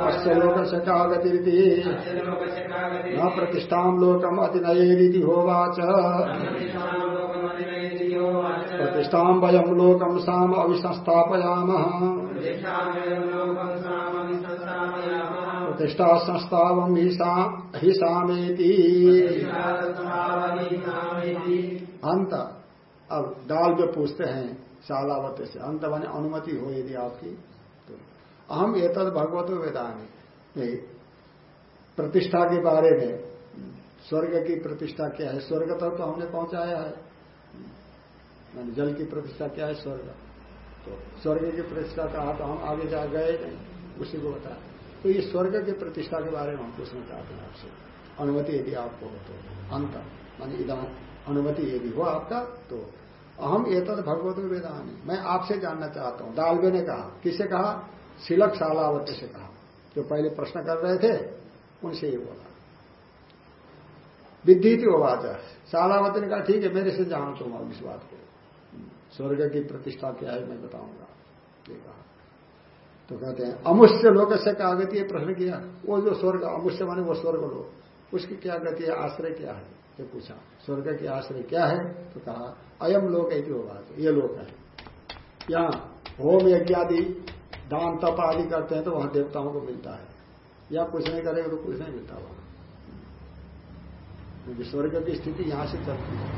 अस्य लोक से का गतिरिति न प्रतिष्ठा लोकम अतिनयेरिति होवाच प्रतिष्ठा वयम लोकम साम अभिसंस्थापयाम प्रतिष्ठा संस्थाव ही सामेति। अंत अब डाल जो पूछते हैं, शालावत से। अंत बने अनुमति हो यदि आपकी तो। अहम एतद भगवत वेदानी प्रतिष्ठा के बारे में, स्वर्ग की प्रतिष्ठा क्या है? स्वर्ग तक तो हमने पहुँचाया है। जल की प्रतिष्ठा क्या है? स्वर्ग। तो स्वर्ग की प्रतिष्ठा कहा तो हम आगे जा गए नहीं उसी को बताया तो ये स्वर्ग की प्रतिष्ठा के बारे में हम पूछना चाहते हैं आपसे। अनुमति यदि आपको हो तो अंत। मान इधान अनुमति यदि हो आपका तो अहम ये तद भगवत वेदानी। मैं आपसे जानना चाहता हूँ। दालवे ने कहा, किसे कहा? सिलक शालावत से कहा। जो पहले प्रश्न कर रहे थे, उनसे ये बोला। विद्धि थी वो बात शालावत ने कहा, ठीक है, मेरे से जानो तुम अब इस बात को। स्वर्ग की प्रतिष्ठा क्या है, मैं बताऊँगा। ये कहा। तो कहते हैं, अमुष्य लोक से क्या गति है प्रश्न किया। वो जो स्वर्ग, अमुष्य माने वो स्वर्ग लोग। उसकी क्या गति है? आश्रय क्या है? ये पूछा। स्वर्ग के आश्रय क्या है? तो कहा अयम लोक एक होगा। तो ये लोक है। यहाँ होम यज्ञ आदि, दान तप आदि करते हैं तो वहाँ देवताओं को मिलता है। या कुछ नहीं करेगा तो कुछ नहीं मिलता वहाँ। क्योंकि स्वर्ग की स्थिति यहाँ से चलती है।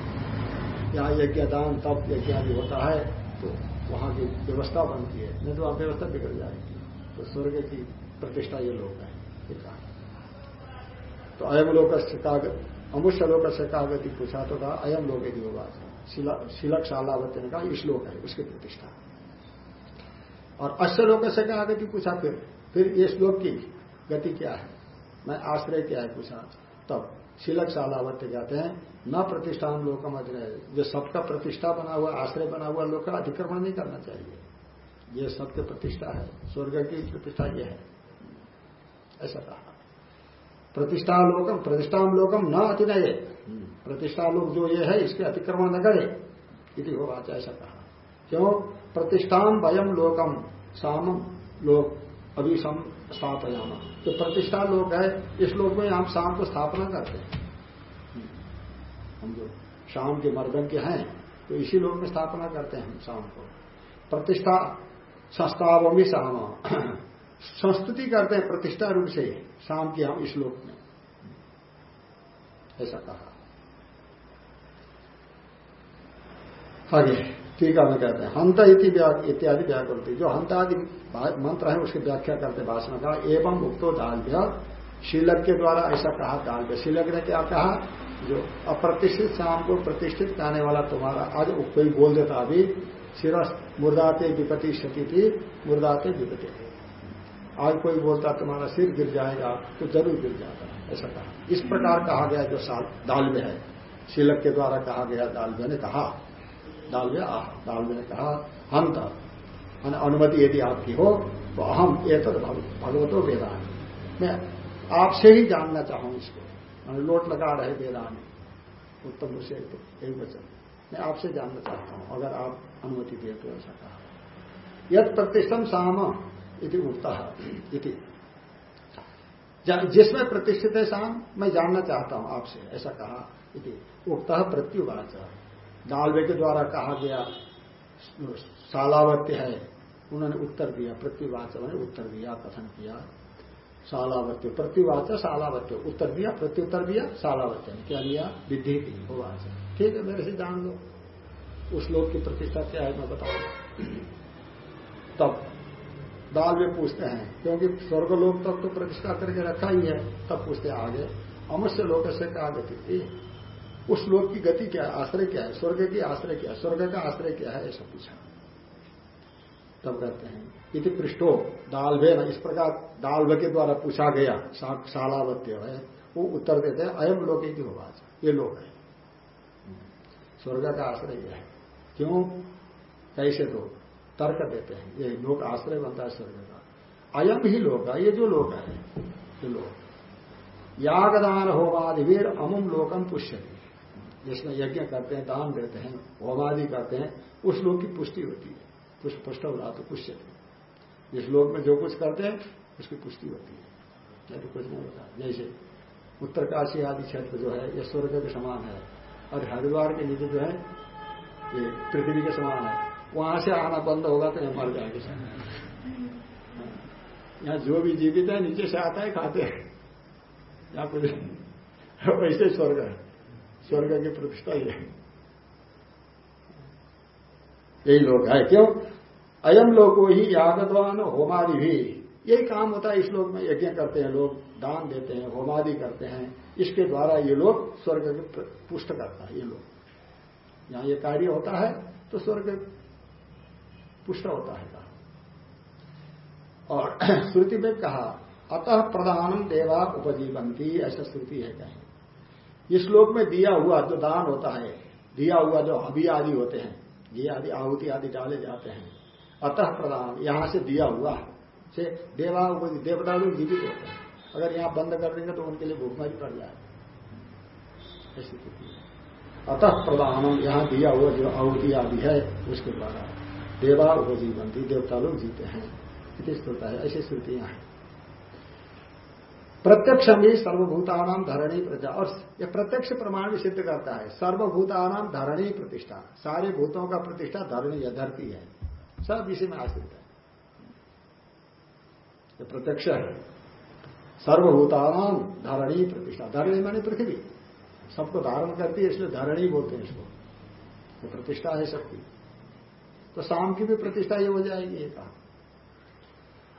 यहाँ यज्ञ, दान, तप, यज्ञ आदि होता है तो वहाँ की व्यवस्था बनती है। नहीं तो वहाँ व्यवस्था बिगड़ जाएगी। तो स्वर्ग की प्रतिष्ठा ये लोग है। तो अयम लोक अमुष्य लोक से कागति पूछा तो कहा, अयम लोग होगा शिलक शालावत ने कहा इस लोक है, उसकी प्रतिष्ठा। और अश्य लोक से कागति पूछा फिर फिर ये श्लोक की गति क्या है? मैं आश्रय क्या है पूछा, तब शिलक शालावत्य कहते हैं, न प्रतिष्ठान लोकम अधिनय जो सबका प्रतिष्ठा बना हुआ, आश्रय बना हुआ लोक का अतिक्रमण नहीं करना चाहिए। ये सबके प्रतिष्ठा है, स्वर्ग की प्रतिष्ठा यह है। ऐसा कहा। प्रतिष्ठा लोकम प्रतिष्ठा लोकम न अतिनय। प्रतिष्ठा लोक जो ये है, इसके अतिक्रमण न करे यदि होगा ऐसा कहा। क्यों? प्रतिष्ठान वयम लोकम, सामम लोक अभिसम स्थापयामा। जो प्रतिष्ठा लोक है, इस लोक में हम शाम को स्थापना करते हैं। हम जो शाम के मर्दन के हैं तो इसी लोक में स्थापना करते हैं हम शाम को। प्रतिष्ठा संस्थावमी शाम संस्तुति करते हैं प्रतिष्ठा रूप से, शाम की हम इस लोक में। ऐसा कहा। आगे, ठीक है कहते हैं। हंत इति इत्यादि व्याकृति जो हंत आदि मंत्र है, उसकी व्याख्या करते भाषण का। एवं उक्तो दाल्य शीलक के द्वारा ऐसा कहा दाल्य शीलक ने क्या कहा? जो अप्रतिष्ठित शाम को प्रतिष्ठित कहने वाला तुम्हारा, आज कोई बोल देता अभी सिर मुर्दाते विपति क्षति थी, मुर्दाते विपति। आज कोई बोलता तुम्हारा सिर गिर जाएगा तो ज़रूर गिर जाता है, ऐसा कहा। इस प्रकार कहा गया जो दाल में है। शिलक के द्वारा कहा गया दालवे ने कहा दालवे आह दालवे ने कहा हम तक अनुमति यदि आपकी हो तो अहम एक भगवतो वेदान। मैं आपसे ही जानना चाहूँ इसको। लोट लगा रहे वेदान। उत्तम विषय एक वचन। मैं आपसे जानना चाहता हूँ, अगर आप अनुमति दे तो ऐसा कहा। यद प्रतिष्ठम साम इति उगता इति। जिसमें प्रतिष्ठित है शाम मैं जानना चाहता हूँ आपसे, ऐसा कहा। इति। उगता प्रत्युवाच। दालवे के द्वारा कहा गया, शालावत्य है, उन्होंने उत्तर दिया, प्रत्युवाच मैंने उत्तर दिया, कथन किया। शालावत्य प्रतिवाच शालावत्य, उत्तर दिया, प्रत्युत्तर दिया, शालावत्य, क्या लिया? विधि थी वाच ठीक है, मेरे से जान लो। उस लोग की प्रतिष्ठा क्या है, मैं बताऊँगा तब दाल में पूछते हैं, क्योंकि स्वर्ग लोग तक तो प्रतिष्ठा करके रखा ही है, तब पूछते हैं आगे। अमृष्य लोक से क्या गति थी। उस लोक की गति क्या है? आश्रय क्या है? स्वर्ग की आश्रय क्या है? स्वर्ग का आश्रय क्या है? ऐसा पूछा। तब कहते हैं, इति पृष्ठो दालभे न इस प्रकार दालभ के द्वारा पूछा गया शालावत्य है, वो उत्तर देते हैं, अयम लोक की होगा ये लोग है। स्वर्ग का आश्रय यह है? क्यों? कैसे तो? तर्क देते हैं। ये लोक आश्रय बनता है स्वर्ग का। अयम ही लोक है, ये जो लोक है, ये लोग यागदान होमादिवीर अमुम लोकम पुष्य जिसमें यज्ञ करते हैं, दान देते हैं होमादि करते हैं, उस लोक की पुष्टि होती है। कुछ पुष्ट हो रहा तो पुष्य जिस लोक में जो कुछ करते हैं, उसकी पुष्टि होती है। नहीं तो कुछ नहीं होता। जैसे उत्तरकाशी आदि क्षेत्र जो है, ये स्वर्ग के समान है। और हरिद्वार के नीचे जो है, ये पृथ्वी के समान है। वहाँ से आना बंद होगा तो यहाँ मर जाएँगे यहाँ जो भी जीवित है, नीचे से आता है, खाते हैं। यहाँ कुछ वैसे स्वर्ग है। स्वर्ग की प्रतिष्ठा ही है। यही लोग है। क्यों? अयम लोगो ही यागतवान, होमादि भी। यही काम होता है इस लोक में। यज्ञ करते हैं लोग, दान देते हैं, होमादि करते हैं। इसके द्वारा ये लोग स्वर्ग के पुष्ट करता है, ये लोग। यहाँ ये कार्य होता है तो स्वर्ग पुष्ट होता है कहा। और श्रुति में कहा, अतः प्रधानम देवा उपजीवंती ऐसा श्रुति है कहीं। इस लोक में दिया हुआ जो दान होता है, दिया हुआ जो अभी आदि होते हैं घी आदि आहुति आदि डाले जाते हैं, अतः प्रधान, यहाँ से दिया हुआ से देवा उपजी देवता लोग जीवित होते हैं, अगर यहाँ बंद कर देंगे तो उनके लिए भूखमरी पड़ जाए ऐसी अतः प्रधानम, यहाँ दिया हुआ जो आहुति आदि है, उसके द्वारा देवा उपजीवंती देवता लोग जीते हैं। होता है, ऐसी श्रुतियाँ हैं। प्रत्यक्ष भी सर्वभूतानाम धरणी प्रजा, और यह प्रत्यक्ष प्रमाण भी सिद्ध करता है। सर्वभूतानाम धरणी प्रतिष्ठा, सारे भूतों का प्रतिष्ठा धरणी है धरती है। सब इसी में आश्रित है। यह प्रत्यक्ष है। सर्वभूतानाम धरणी प्रतिष्ठा, धरणी मानी पृथ्वी। सबको धारण करती है, इसलिए धरणी बोलते हैं इसको। प्रतिष्ठा है सबकी। तो शाम की भी प्रतिष्ठा ये हो जाएगी, ये कहा।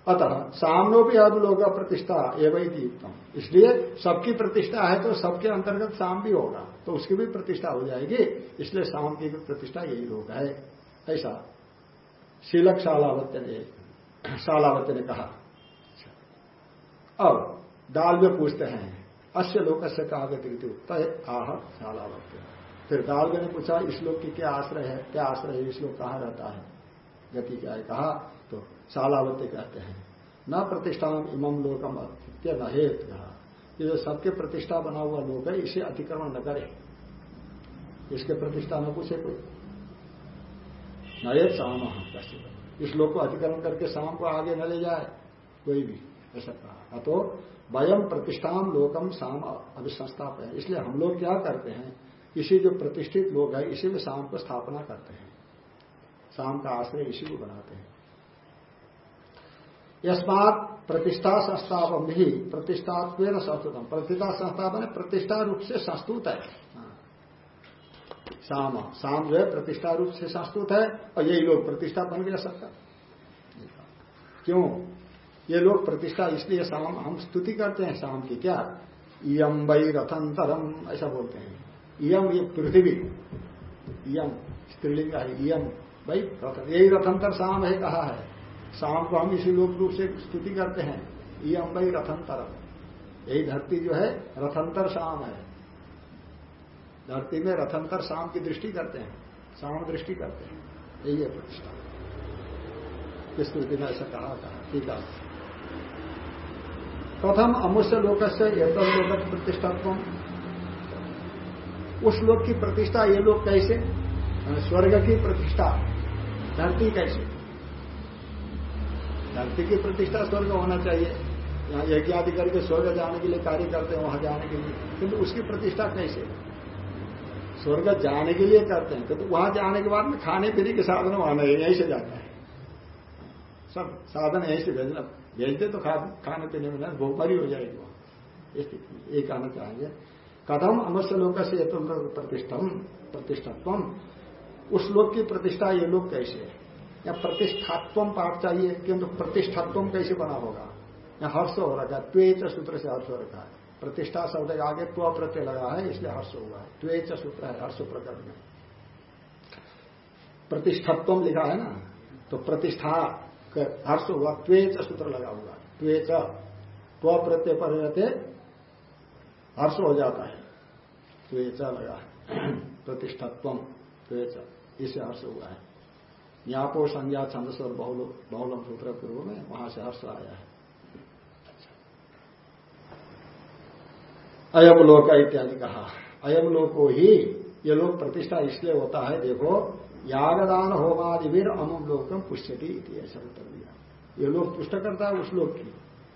अतः सामनो भी अब लोग प्रतिष्ठा एवं दीप्तम इसलिए सबकी प्रतिष्ठा है तो सबके अंतर्गत शाम भी होगा तो उसकी भी प्रतिष्ठा हो जाएगी। इसलिए शाम की प्रतिष्ठा यही लोग है। ऐसा शीलक शालावत्य ने शालावत्य ने कहा। अब दाल में पूछते हैं अश्य लोक से कहा गति आह शालावत्य। फिर दाल ने पूछा, इस लोक की क्या आश्रय है? क्या आश्रय है? इस लोग कहाँ रहता है? गति क्या है? कहा तो शालावती कहते हैं। न प्रतिष्ठान इमम लोकम अत्य नहेत कहा। ये जो सबके प्रतिष्ठा बना हुआ लोक है, इसे अतिक्रमण न करे। इसके प्रतिष्ठा न पूछे कोई। नहेत शाम इस लोक को अतिक्रमण करके शाम को आगे न ले जाए, कोई भी, ऐसा कहा। तो वयम प्रतिष्ठान लोकम शाम अभिसंस्थाप है इसलिए हम लोग क्या करते हैं? इसी जो प्रतिष्ठित लोग है, इसी में शाम को स्थापना करते हैं। शाम का आश्रय इसी को बनाते हैं। यस्मात प्रतिष्ठा संस्थापन भी प्रतिष्ठात्व संस्तुतम। प्रतिष्ठा संस्थापन प्रतिष्ठा रूप से संस्तुत है। शाम शाम जो है, प्रतिष्ठा रूप से संस्तुत है, और यही लोग प्रतिष्ठा बन गया सबका। क्यों? ये लोग प्रतिष्ठा, इसलिए शाम हम स्तुति करते हैं शाम की। क्या? इम वही रथंतरम ऐसा बोलते हैं। इम ये पृथ्वी। इम स्त्रीलिंग है इम भाई रथन यही रथंतर शाम है कहा है। शाम को हम इसी लोक रूप से स्तुति करते हैं। ये भाई रथंतर यही धरती जो है रथंतर शाम है। धरती में रथंतर शाम की दृष्टि करते हैं। शाम दृष्टि करते हैं। यही है प्रतिष्ठा। इस स्तुति में ऐसा कहा था। ठीक है। प्रथम अमुष्य लोक से लोक प्रतिष्ठात्व। उस लोक की प्रतिष्ठा, ये लोग कैसे? स्वर्ग की प्रतिष्ठा। धरती कैसे? धरती की प्रतिष्ठा स्वर्ग होना चाहिए। यहाँ यज्ञ आदि करके स्वर्ग जाने के लिए कार्य करते हैं, वहाँ जाने के लिए। किंतु उसकी प्रतिष्ठा कैसे? स्वर्ग जाने के लिए करते हैं तो वहाँ जाने के बाद में खाने पीने के साधन वहाँ नहीं, यहीं से जाता है। सब साधन यहीं से भेजना, भेजते तो खाने पीने में ना हो जाएगी वहाँ। ये कहना चाहेंगे कथम अमस्य लोक से प्रतिष्ठम प्रतिष्ठत्व उस लोक की प्रतिष्ठा ये लोग कैसे या प्रतिष्ठात्व पाठ चाहिए, किंतु प्रतिष्ठात्व कैसे बना होगा? या हर्ष हो रखा है? त्वेच सूत्र से हर्ष हो रखा है। प्रतिष्ठा शब्द आगे त्व प्रत्यय लगा है, इसलिए हर्ष हुआ है। त्वेच सूत्र है, हर्ष प्रकट में। प्रतिष्ठत्व लिखा है ना? तो प्रतिष्ठा हर्ष हुआ, त्वेच सूत्र लगा हुआ त्वेच, त्व प्रत्यय पर रहते हर्ष हो जाता है। त्वेच लगा है। प्रतिष्ठत्व त्वेच इसे हर्ष हुआ है। ज्ञापो संज्ञा छंद और बहुलम सूत्र पूर्व में वहाँ से हर्ष आया है। अयम लोक इत्यादि कहा। अयम लोको ही ये लोग प्रतिष्ठा इसलिए होता है, देखो, यागदान होमादिवीर अमुम लोकम पुष्यति ऐसा उत्तर दिया। ये लोग पुष्ट करता है उस लोक की।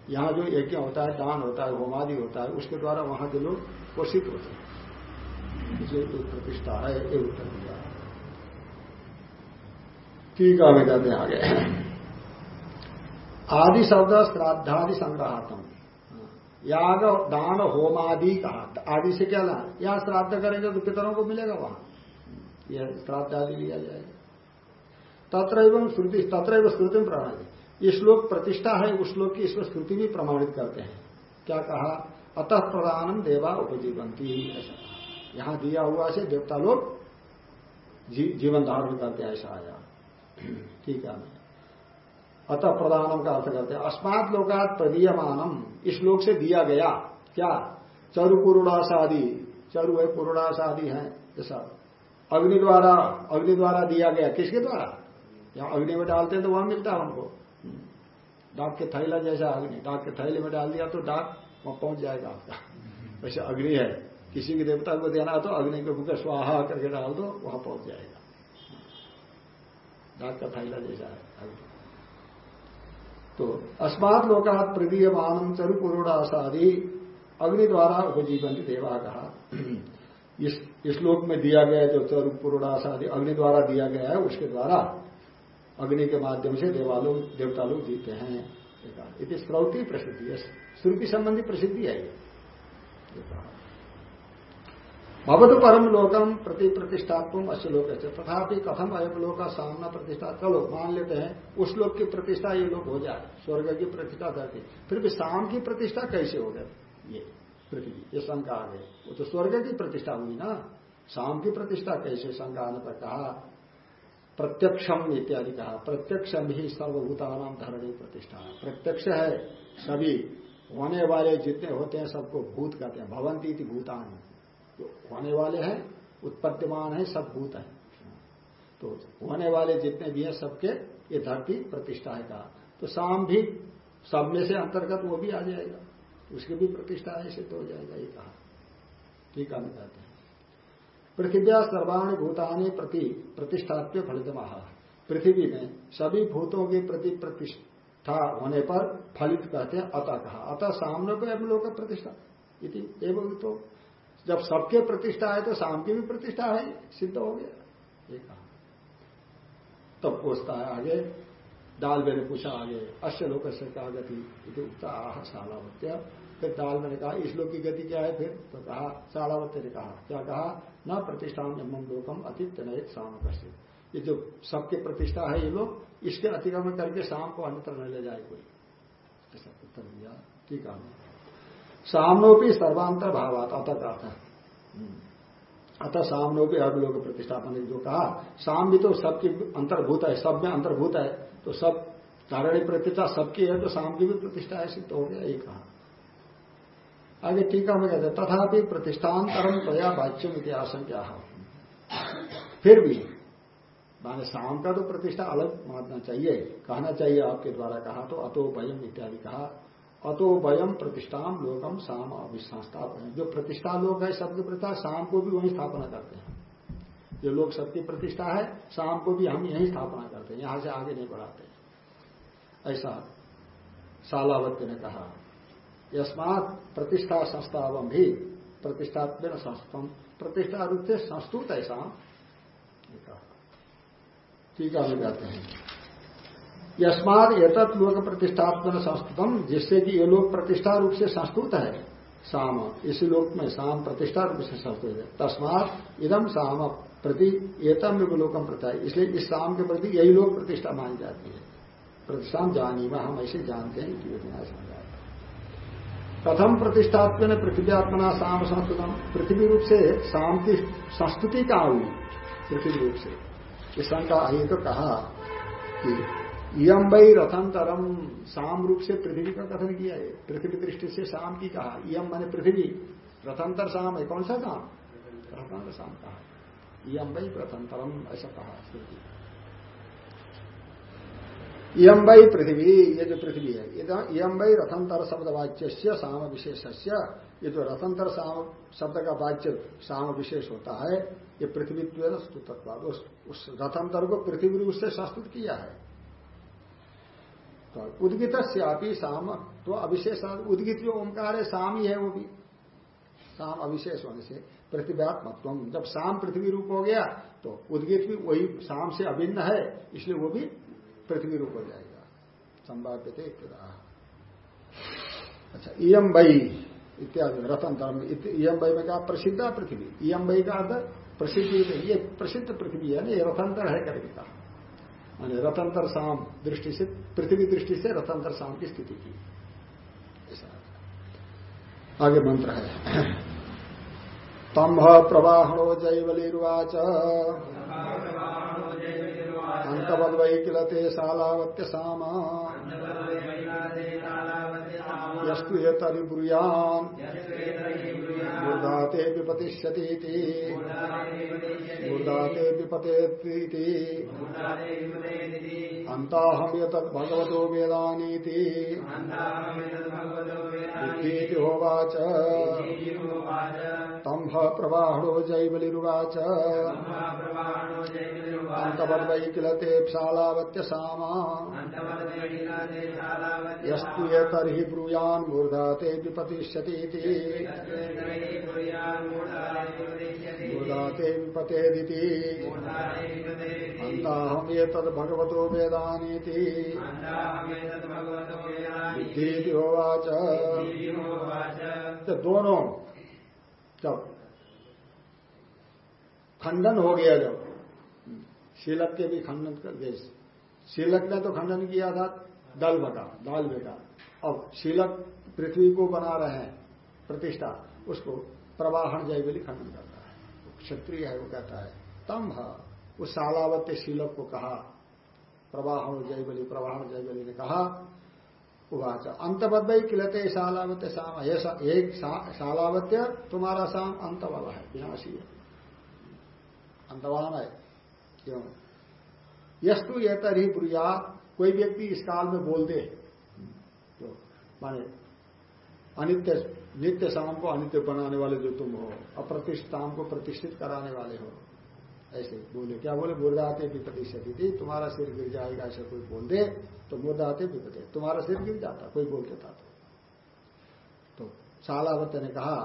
यहाँ जो यज्ञ होता है, दान होता है, होमादि होता है, उसके द्वारा वहाँ के लोग पोषित होते हैं। इसलिए प्रतिष्ठा है, ये उत्तर दिया। ठीक है कहते हैं आगे। आदि शब्द श्राद्धादि संग्रहात्म याग, दान, होमादि कहा। आदि से क्या ला यहाँ श्राद्ध करेंगे तो पितरों को मिलेगा वहाँ। यह श्राद्ध आदि लिया जाएगा। तत्र एवं श्रुति तत्र एवं श्रुति प्रणाली श्लोक प्रतिष्ठा है उस श्लोक की इसमें स्तुति भी प्रमाणित करते हैं। क्या कहा? अतः प्रधानम देवा उपजीवंती ऐसा यहाँ दिया हुआ से देवता लोग जी, जीवन धारण करते हैं ऐसा आया। ठीक है। अतः प्रधानम का अर्थ करते अस्मात लोकात प्रदीयमानम इस लोक से दिया गया। क्या? चरु पुरुणासादि चरु है पुरुणासादि है ये सब अग्नि द्वारा अग्नि द्वारा दिया गया। किसके द्वारा? यहाँ अग्नि में डालते हैं तो वहाँ मिलता है उनको डाक के थैला जैसा अग्नि, डाक के थैले में डाल दिया तो डाक वहाँ पहुँच जाएगा आपका। वैसे अग्नि है, किसी के देवता को देना तो अग्नि के मुख स्वाहा करके डाल दो, वहाँ पहुँच जाएगा। डाक का थैला जैसा है, अग्नि। तो अस्मात लोकात प्रदीयमान चरु पुरुणासादि अग्नि द्वारा उपजीवन देवा कहा इस इस लोक में दिया गया जो चरु पुरुणासादि अग्नि द्वारा दिया गया है, उसके द्वारा अग्नि के माध्यम से देवालों देवता लोग जीते हैं। इति श्रौती प्रसिद्धि है। श्रुति संबंधी प्रसिद्धि है भवत परम लोकम प्रति प्रतिष्ठात्म अश्य लोक है तथापि कथम अयम लोक का सामना प्रतिष्ठा चलो मान लेते हैं, उस लोक की प्रतिष्ठा ये लोग हो जाए। स्वर्ग की प्रतिष्ठा धरती फिर भी शाम की प्रतिष्ठा कैसे हो गए ये पृथ्वी, ये शंका आ गई वो तो स्वर्ग की प्रतिष्ठा हुई ना। शाम की प्रतिष्ठा कैसे? शंका आने पर कहा प्रत्यक्षम इत्यादि कहा। प्रत्यक्षम ही सर्वभूतानाम धरणी प्रतिष्ठा। है प्रत्यक्ष है, सभी होने वाले जितने होते हैं, सबको भूत कहते हैं। भवंती थी भूतान। जो होने वाले हैं, उत्पत्तिमान है, सब भूत है। तो होने वाले जितने भी हैं, सबके ये धरती प्रतिष्ठा है कहा। तो शाम भी सब में से अंतर्गत वो भी आ जाएगा। उसकी भी प्रतिष्ठा है सिद्ध हो जाएगा, ये कहा। ठीक है कहते हैं। पृथ्व्या सर्वाणी भूतानी प्रति प्रतिष्ठात्व फलित पृथ्वी में सभी भूतों के प्रति प्रतिष्ठा होने पर फलित कहते हैं अतः कहा। अतः सामने को हम लोग प्रतिष्ठा। एवं तो जब सबके प्रतिष्ठा है तो शाम की भी प्रतिष्ठा है, सिद्ध हो गया। ये कहा। तब पूछता है आगे, दाल मैंने पूछा आगे अश्य लोक से क्या गति? उत्ता आह सालावत्य फिर दाल मैंने कहा, इस लोक की गति क्या है फिर? तो कहा सालावत्य ने कहा। क्या कहा? न प्रतिष्ठा एवं लोकम अतिथ्य नहित शाम कश्चित ये जो सबके प्रतिष्ठा है ये लोग, इसके अतिक्रमण करके शाम को अन्यत्र न ले जाए कोई। ऐसा उत्तर दिया, ठीक है। सामनोपी सर्वांतर भावात अतः का अर्थ अतः सामनोपी अग्लोक प्रतिष्ठापन ने जो कहा, साम भी तो सबकी अंतर्भूत है, सब में अंतर्भूत है तो सब धारणी प्रतिष्ठा सबकी है तो शाम की भी प्रतिष्ठा है, सिद्ध हो गया, ये कहा। आगे टीका में कहते तथापि प्रतिष्ठान्तरम तया वाच्यम इतिहास क्या फिर भी, माने शाम का तो प्रतिष्ठा अलग मानना चाहिए, कहना चाहिए आपके द्वारा कहा तो अतो भयम इत्यादि कहा। अतो वयम प्रतिष्ठान लोकम शाम अभिस्थापन जो प्रतिष्ठा लोग है, सबकी प्रतिष्ठा शाम को भी वही स्थापना करते हैं। जो लोग सबकी प्रतिष्ठा है शाम को भी हम यही स्थापना करते हैं, यहाँ से आगे नहीं बढ़ाते। ऐसा सालावत्य ने कहा। यस्मात प्रतिष्ठा संस्थावम भी प्रतिष्ठात्म संस्थम प्रतिष्ठा रूप से संस्तुत शाम ठीक है। कहते हैं यस्माद एतत् लोक प्रतिष्ठात्मन संस्कृतम जिससे कि ये लोग प्रतिष्ठा रूप से संस्तुत है शाम इसी लोक में शाम प्रतिष्ठा रूप से संस्तुत है। तस्मात इदम शाम प्रति, एतम लोकम प्रथा इसलिए इस शाम के प्रति यही लोग प्रतिष्ठा मानी जाती है। प्रतिष्ठा जानी में हम ऐसे जानते हैं कि समझा प्रथम प्रतिष्ठात्म ने पृथ्वीआत्मना शाम संस्कृतम पृथ्वी रूप से शाम की संस्तुति कहा हुई पृथ्वी रूप से। इस शंका आई तो कहा कि यम वही रथंतरम शाम रूप से पृथ्वी का कथन किया है। पृथ्वी दृष्टि से शाम की कहा। यम मैंने पृथ्वी। रथंतर शाम है। कौन सा काम रथंतर शाम कहा। यम वही प्रथंतरम ऐसा कहा। यम वही पृथ्वी, ये जो पृथ्वी है यम वही रथंतर शब्द वाच्य शाम विशेष ये जो रथंतर शाम शब्द का वाच्य शाम विशेष होता है, ये पृथ्वी स्तुतत्व उस रथंतर को पृथ्वी रूप से संस्तुत किया है। तो उद्गित श्यापी शाम तो अविशेष, उद्गित जो ओंकार है शाम ही है वो भी। शाम अविशेष होने से प्रतिव्यात्मत्व जब शाम पृथ्वी रूप हो गया तो उद्गित भी वही शाम से अभिन्न है, इसलिए वो भी पृथ्वी रूप हो जाएगा। संभाव्य थे अच्छा इम बई इत्यादि, रतन धर्म इम बई में कहा प्रसिद्ध पृथ्वी। इम बई का अर्थ प्रसिद्धि ये प्रसिद्ध पृथ्वी है ना ये रथंतर है करके कहा। माने रतंतर शाम दृष्टि से, पृथ्वी दृष्टि से रतंतर शाम की स्थिति की। आगे मंत्र है। तंभ प्रवाहणो जैवलीर्वाच अंतवद्वै किलते शालावत्य सामा यस्तु ये तरी ब्रूयान। मूर्धाते विपतिष्यती मूर्धाते विपतेती अंताहम ये भगवतो वेदानीति। होवाच। तंभ प्रवाहणो जैवलिरुवाच अंतवद्वै किलते शालावत्य सामा यस्तु ये तरी ब्रूयान मूर्धाते विपतिष्यती मूर्धाते विपतेदिति अंताहम ये तद भगवतो वेदानीति। बुद्धि होवाच तो दोनों जब खंडन हो गया जब। शीलक के भी खंडन कर गए। शीलक ने तो खंडन किया था। दल बका दाल बेटा। अब शीलक पृथ्वी को बना रहे हैं, प्रतिष्ठा, उसको प्रवाहन जय बोली खंडन करता है। क्षत्रिय है, वो कहता है तम उस शालावत्य शीलक को कहा प्रवाहन जय बलि प्रवाहन जय बलि ने कहा, उवाच अंतबद्ध किलते शालावत्य शाम एक शालावत्य तुम्हारा शाम अंत वाला है, विनाशी है। अंतवान है। क्यों? यस्तु ये तरी बुरिया कोई व्यक्ति इस काल में बोल दे। तो माने अनित्य नित्य शाम को अनित्य बनाने वाले जो तुम हो अप्रतिष्ठाम को प्रतिष्ठित कराने वाले हो ऐसे बोले क्या बोले? मुर्दाते विपतिष्ठती थी तुम्हारा सिर गिर जाएगा ऐसा कोई बोल दे तो मुर्दाते विपते तुम्हारा सिर गिर जाता कोई बोल देता तो, तो शालावत ने कहा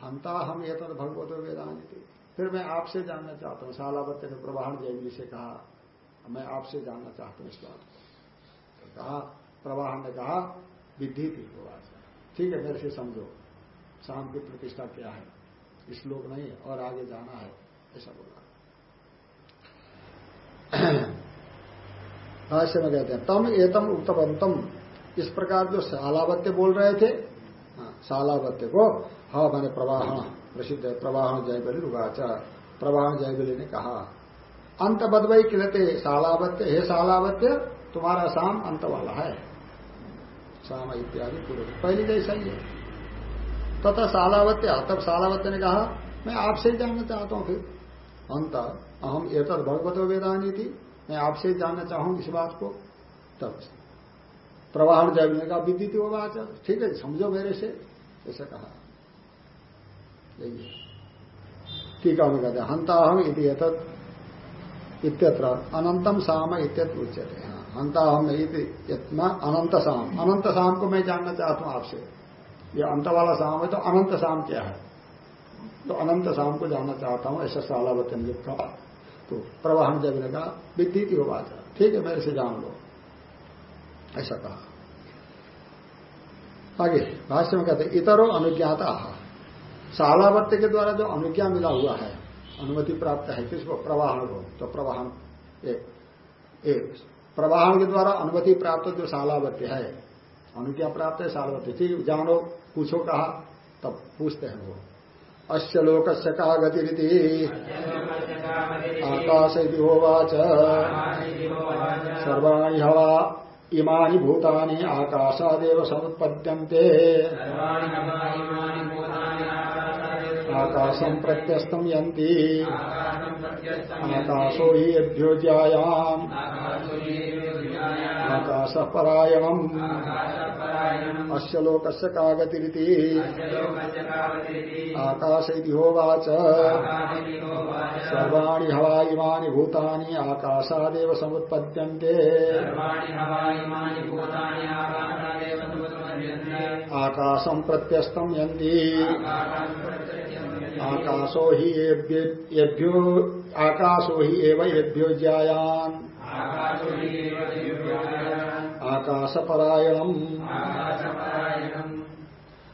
हमता हम ये तो भगवत वेदांत थी फिर मैं आपसे जानना चाहता हूँ। शालावत ने प्रवाहन जयवी से कहा मैं आपसे जानना चाहता हूँ इस बात को। तो कहा प्रवाहन ने कहा विधि थी ठीक है मेरे से समझो शाम की प्रतिष्ठा क्या है? इस लोक नहीं और आगे जाना है ऐसा बोला। भाष्य में कहते हैं तम एतम उत्तपंतम इस प्रकार जो शालावत्य बोल रहे थे हाँ, शालावत्य को हा मैंने प्रवाहन प्रसिद्ध है प्रवाहन जयबली रुगाचा प्रवाहन जयबली ने कहा अंत बदवई किलते शालावत्य, हे शालावत्य, तुम्हारा शाम अंत वाला है। शाम इत्यादि पूरे पहले जैसा ही है। तथा शालावत्य तब शालावत्य ने कहा, मैं आपसे ही जानना चाहता हूँ फिर। अंत, अहम तद भगवत वेदानी थी मैं आपसे ही जानना चाहूँ इस बात को। तब प्रवाहन जब का विद्युत बात ठीक है, समझो मेरे से। ऐसा कहा। यही टीका में कहते हंता हम इत्यत्र अनंतम साम इत्यत्र उच्चते हैं हंता हम इतना अनंत शाम अनंत शाम को मैं जानना चाहता हूँ आपसे। ये अंत वाला शाम है तो अनंत शाम क्या है? तो अनंत शाम को जानना चाहता हूँ, ऐसा सालावचन लिखा। तो प्रवाहन जब ने कहा की बात ठीक है, मेरे से जान लो। ऐसा कहा। आगे, भाष्य में कहते इतरो अनुज्ञाता। शालावत्य के द्वारा जो अनुज्ञा मिला हुआ है, अनुमति प्राप्त है, किसको? प्रवाहन को। तो प्रवाहन एक एक प्रवाहन के द्वारा अनुमति प्राप्त जो शालावत्य है, अनुज्ञा प्राप्त है शालावत्य ठीक जानो, पूछो कहा, तब पूछते हैं वो। अश्य लोक का गति आकाश होवाच सर्वाणी हवा, इमानी भूतानी, आकाशादेव समुत्पद्यन्ते। आकाशम प्रत्यस्तम यंती आकाशो ही अभ्योज्यायाम आकाश परायणम अस्य लोकस्य का गतिरिति आकाश होवाच सर्वाणी हवा इमानी भूतानि आकाशादेव समुत्पद्यन्ते। आकाशम प्रत्यस्तम यंती आकाशो ही एभ्यो आकाशो ही एवं एभ्यो ज्यायान आकाश परायणम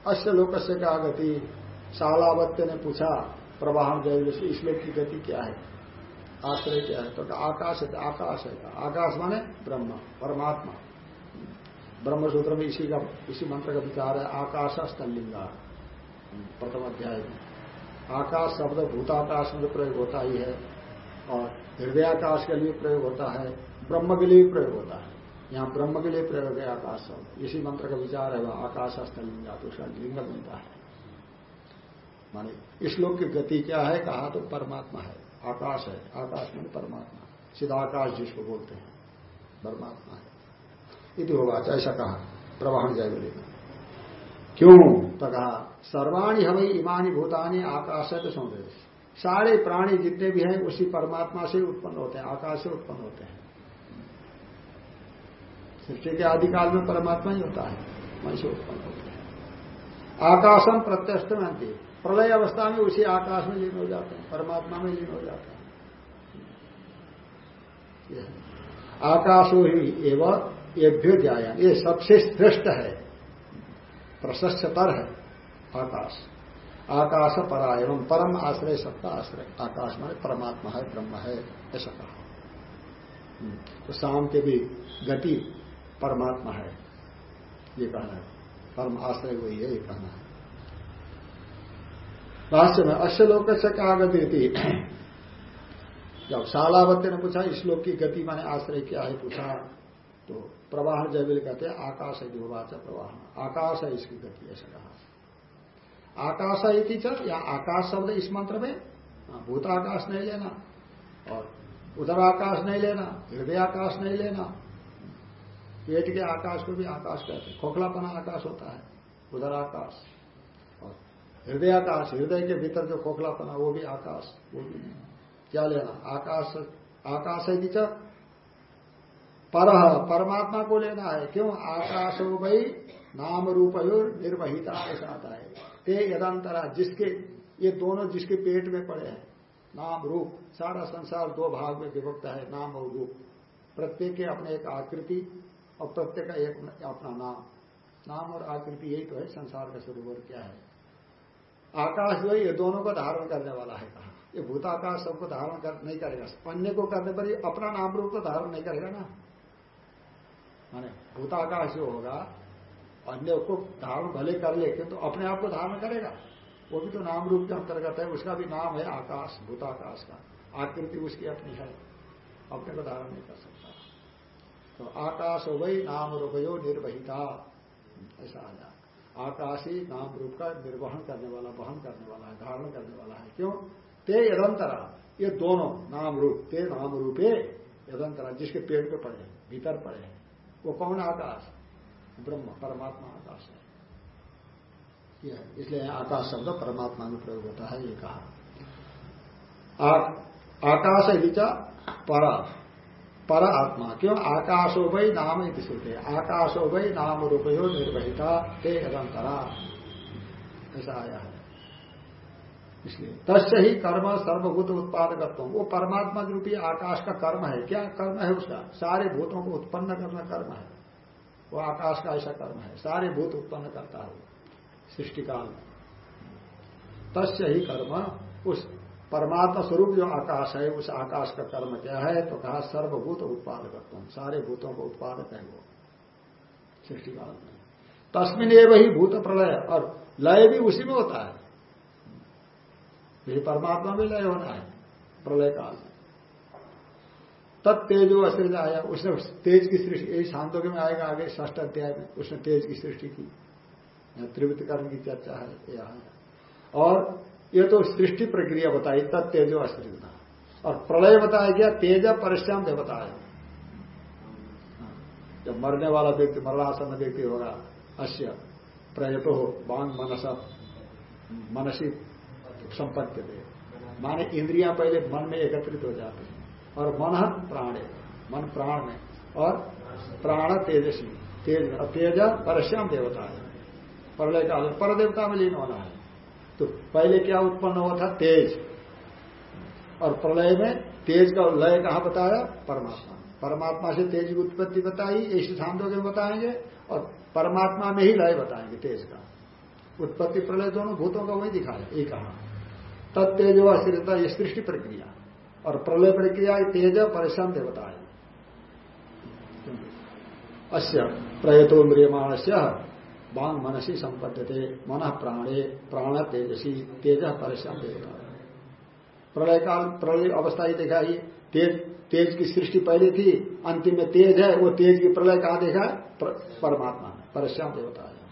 अश्य लोक से क्या गति? शालावत्य ने पूछा प्रवाह जय इस लोक की गति क्या है? आश्रय क्या है? तो आकाश है आकाश है। आकाश माने ब्रह्म परमात्मा। ब्रह्म सूत्र में इसी का इसी मंत्र का विचार है आकाश स्तलिंगा प्रथम अध्याय में। आकाश शब्द भूताकाश में प्रयोग होता ही है। और हृदयाकाश के लिए प्रयोग होता है, ब्रह्म के लिए प्रयोग होता है। यहाँ ब्रह्म के लिए प्रयोग है आकाश शब्द। इसी मंत्र का विचार है, वह आकाश स्तलिंगा तो उसका लिंग बनता है। माने इस श्लोक की गति क्या है? कहा तो परमात्मा है। आकाश है। आकाश में परमात्मा। सीधा आकाश जिसको बोलते हैं, परमात्मा है। इति होगा, ऐसा कहा। प्रवाहन जय बोले। क्यों? तो कहा, सर्वाणी हमें इमानी भूतानी आकाश तो समझे सारे प्राणी जितने भी हैं, उसी परमात्मा से उत्पन्न होते हैं, आकाश से उत्पन्न होते हैं। सृष्टि के आदिकाल में परमात्मा ही होता है, वहीं से उत्पन्न होते हैं। आकाशम प्रत्यस्त में प्रलय अवस्था में उसी आकाश में लीन हो जाते हैं, परमात्मा में लीन हो जाते हैं। आकाशो ही एवं एभ्यो ज्ञान ये सबसे श्रेष्ठ है। प्रशस्तर है आकाश। आकाश परा एवं परम आश्रय सत्ता आश्रय। आकाश में परमात्मा है ब्रह्म है ऐसा कहा। हम्म, तो शाम के भी गति परमात्मा है ये कहना है। परम आश्रय वही है ये कहना है। भाष्य में अश्य लोक से क्या गति थी। जब शालावत्य ने पूछा इस लोक की गति माने आश्रय क्या है पूछा तो प्रवाह जयविल कहते हैं आकाश है दिववाचा प्रवाह। आकाश है इसकी गति ऐसा कहा। आकाश है चल या आकाश शब्द इस मंत्र में हाँ, भूताकाश नहीं लेना और उधर आकाश नहीं लेना हृदय आकाश नहीं लेना। पेट के आकाश को भी आकाश कहते हैं। खोखलापना आकाश होता है उधर आकाश। और हृदय आकाश हृदय के भीतर जो खोखलापना वो भी आकाश वो भी क्या लेना? आकाश आकाश है पर परमात्मा को लेना है। क्यों? आकाश भाई नाम रूप निर्वहिता ऐसा आता है। ते यदांतरा जिसके ये दोनों जिसके पेट में पड़े हैं नाम रूप सारा संसार दो भाग में विभक्त है नाम और रूप। प्रत्येक के अपने एक आकृति और प्रत्येक का एक अपना नाम। नाम और आकृति यही तो है संसार का स्वरूप क्या है। आकाश जो है ये दोनों को धारण करने वाला है कहा। ये भूताकाश सबको धारण कर, नहीं करेगा। अन्य को करने पर ये अपना नाम रूप तो धारण नहीं करेगा ना। माने भूताकाश जो होगा, अन्य को धारण भले कर ले तो अपने आप को धारण करेगा। वो भी तो नाम रूप के अंतर्गत है, उसका भी नाम है आकाश, भूताकाश का। आकृति उसकी अपनी है, अपने को धारण नहीं कर सकता। तो आकाश हो गई, नाम रूपयो निर्वहिता, ऐसा आ जाए। आकाशी नाम रूप का निर्वहन करने वाला, वहन करने वाला है, धारण करने वाला है। क्यों? ते यदंतरा, ये दोनों नाम रूप, ते नाम रूपे यदंतरा, जिसके पेड़ पे पड़े भीतर पड़े वो कौन आकाश? ब्रह्म, परमात्मा आकाश है। इसलिए आकाश शब्द परमात्मा में प्रयोग होता है, ये कहा। आकाश है पर। पर आत्मा। क्यों? आकाशो भाई नाम श्रुते। आकाशो भाई नाम रूपयो निर्वहिता। ते निरंतरा। ऐसा आया है। इसलिए। तस्य ही कर्म सर्वभूत उत्पादकत्व। वो परमात्मा रूपी आकाश का कर्म है। क्या कर्म है उसका? सारे भूतों को उत्पन्न करना कर्म है। वो आकाश का ऐसा कर्म है। सारे भूत उत्पन्न करता है सृष्टिकाल में। तस्य ही कर्म, उस परमात्मा स्वरूप जो आकाश है, उस आकाश का कर्म क्या है? तो कहा सर्वभूत उत्पादक सारे भूतों को उत्पादक है वो सृष्टिकाल में। तस्मिन एवं ही भूत प्रलय। और लय भी उसी में होता है। यही परमात्मा में लय होना है, प्रलय काल में। तत्तेजो अश्रित आया, उसने तेज की सृष्टि, यही शांतों में आएगा आगे ष्ठ अध्याय में, उसने तेज की सृष्टि की। त्रिवृत कर्म की चर्चा है, यह और ये तो सृष्टि प्रक्रिया बताई, तब तेजो अस्त्रिता और प्रलय बताया गया, तेज परिश्रम से बताया। जब मरने वाला व्यक्ति मरणासन व्यक्ति होगा अश्य हो बांग मनस, मनसी संपत्ति दे। माने इंद्रियाँ पहले मन में एकत्रित हो जाती हैं और मन प्राण है। मन प्राण में और प्राण तेजसी तेज तेज परश्याम देवता है। प्रलय का पर देवता में लीन होना है। तो पहले क्या उत्पन्न हुआ था? तेज। और प्रलय में तेज का लय कहा बताया? परमात्मा। परमात्मा से तेज की उत्पत्ति बताई, इस सिद्धांतों के बताएँगे और परमात्मा में ही लय बताएँगे तेज का। उत्पत्ति प्रलय दोनों भूतों का वही दिखाया ये कहा। तत्तेज व स्थिरता ये सृष्टि प्रक्रिया और प्रलय प्रक्रिया तेज परिश्रम देवता है। अस्य प्रयतो म्रियमाण से बांग मनसी संपद्यते, मन प्राणे, प्राण तेजसी, तेज परिश्रम देवता प्रलय काल, प्रलय अवस्था ही देखा ही तेज तेज की सृष्टि पहले थी, अंतिम में तेज है, वो तेज की प्रलय कहा देखा? परमात्मा में परिश्रम देवता है।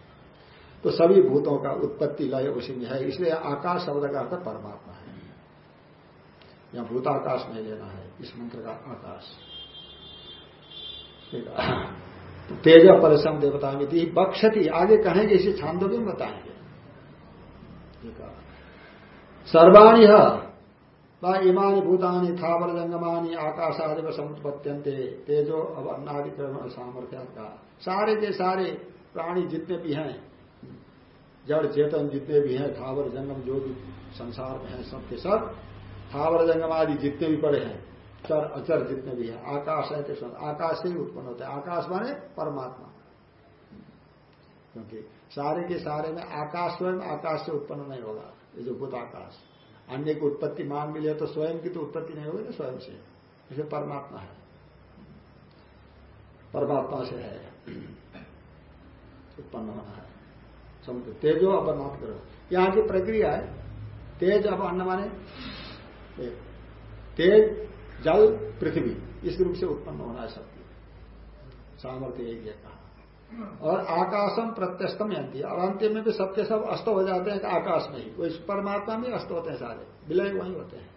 तो सभी भूतों का उत्पत्ति लय उसी में है, इसलिए आकाश शब्द का अर्थ परमात्मा है। या भूताकाश नहीं लेना है, इस मंत्र का आकाश। तो तेज परिश्रम देवता में थी बक्षती, आगे कहेंगे, इसे छांदो भी बताएँगे। सर्वाणी इमानी भूतानी, थावर जंगमानी आकाश आदि समुत्पत्यंते तेजो अब अन्नादिक्रम सामर्थ्य का। सारे के सारे प्राणी जितने भी हैं जड़ चेतन जितने भी हैं, थावर, जंगम, जो भी संसार में है, सबके सब थावर, जंगम आदि जितने भी पड़े हैं, चर, अचर जितने भी हैं, आकाश है तो आकाश से ही उत्पन्न होते हैं। आकाश माने परमात्मा। क्योंकि सारे के सारे में आकाश स्वयं आकाश से उत्पन्न नहीं होगा, ये जो भूत आकाश। अन्य की उत्पत्ति मान भी मिले तो स्वयं की तो उत्पत्ति नहीं होगी ना, स्वयं से। इसे परमात्मा है। परमात्मा से है। उत्पन्न होना है। समुद्र तेजो अपरनाथ करो। यहाँ की प्रक्रिया है, तेज अब अन्न माने तेज जल पृथ्वी, इस रूप से उत्पन्न होना है सबकी सामर्थ्य एक ये कहा। और आकाशम प्रत्यस्तम यंती और अंतिम में भी सबके सब अस्त हो जाते हैं आकाश में ही इस परमात्मा में अस्त होते हैं सारे। विलय वही होते हैं।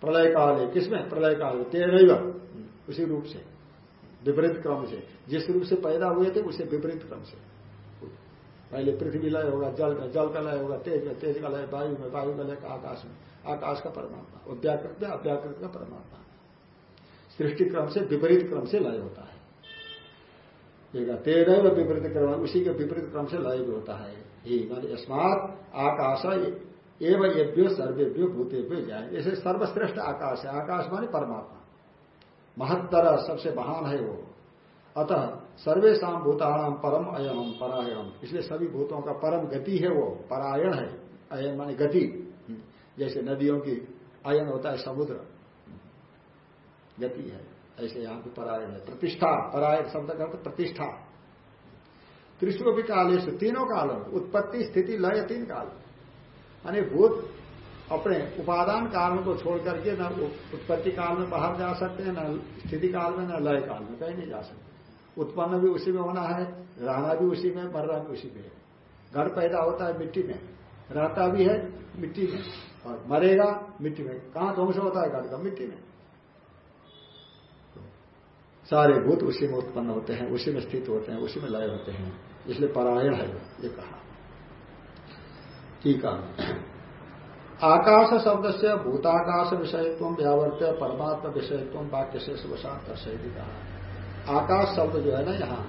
प्रलय काल। है किसमें? प्रलय काल। तेरह उसी रूप से। विपरीत क्रम से। जिस रूप से पैदा हुए थे, उसे विपरीत क्रम से। पहले पृथ्वी लय होगा, जल में जल का लय होगा, तेज में तेज का लय, वायु में वायु का लय का आकाश में। आकाश का परमात्मा अव्याकृत में अव्याकृत का परमात्मा। सृष्टि क्रम से विपरीत क्रम से लय होता है। तेरह विपरीत क्रम, उसी के विपरीत क्रम से लय भी होता है। ही आकाश एवं येभ्यो सर्वेभ्यो भूतेभ्यो जाए जैसे सर्वश्रेष्ठ आकाश है। आकाश माने परमात्मा। महत्तर सबसे महान है वो। अतः सर्वेशा भूतानाम परम अयम परायण इसलिए सभी भूतों का परम गति है वो, परायण है। अयन माने गति। जैसे नदियों की अयन होता है समुद्र। गति है। ऐसे यहाँ पर परायण है। प्रतिष्ठा, परायण शब्द का प्रतिष्ठा। त्रिशु भी काले से तीनों कालों, उत्पत्ति, स्थिति, लय तीन काल। यानी भूत अपने उपादान कारण को छोड़ करके न उत्पत्ति काल में बाहर जा सकते हैं, न स्थिति काल में, न लय काल में, कहीं नहीं जा सकते। उत्पन्न भी उसी में होना है, रहना भी उसी में, मरना भी उसी में है। घर पैदा होता है मिट्टी में, रहता भी है मिट्टी में, और मरेगा मिट्टी में। कहाँ ध्वंस होता है? घर का, मिट्टी में। सारे भूत उसी में उत्पन्न होते हैं, उसी में स्थित होते हैं, उसी में लय होते हैं। इसलिए परायण है, ये कहा। है आकाश शब्द से भूताकाश विषयत्व व्यावर्त परमात्मा विषयत्व वाक्य से दर्शयती कहा। आकाश शब्द जो है ना यहाँ।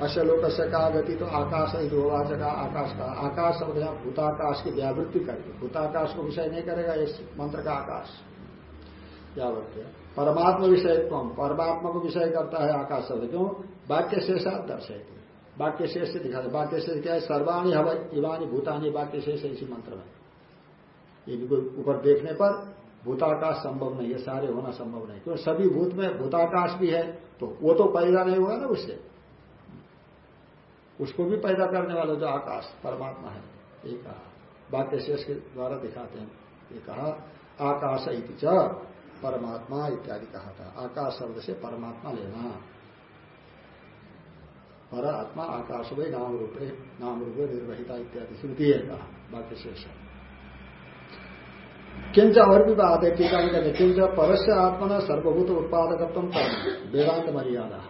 अश्य लोक से कहा गति तो आकाश ही दो का आकाश का। आकाश शब्द यहाँ भूताकाश की व्यावृत्ति करके। भूताकाश को विषय नहीं करेगा, इस मंत्र का आकाश। व्यावृत्ति परमात्मा विषयत्व परमात्मा को विषय करता है आकाश शब्द। क्यों? वाक्य शेषात दर्शयती वाक्य शेष से दिखाते वाक्य शेष क्या है? सर्वाणी हवा इवानी भूतानी वाक्य शेष है इसी मंत्र में। ये ऊपर देखने पर भूताकाश संभव नहीं है, सारे होना संभव नहीं। क्योंकि सभी भूत में भूताकाश भी है तो वो तो पैदा नहीं होगा ना उससे। उसको भी पैदा करने वाला जो आकाश, परमात्मा है, ये कहा। वाक्य शेष के द्वारा दिखाते हैं, ये कहा, आकाश च, परमात्मा इत्यादि कहा था। आकाश शब्द से परमात्मा लेना। पर आत्मा आकाश वही नाम रूपे नाम रूपे निर्वहिता इत्यादि श्रुति है, कहा। बाकी शेष किंच और भी बात है टीका में कहते किंच परस्य आत्मा सर्वभूत उत्पादकत्व वेदांत मर्यादा।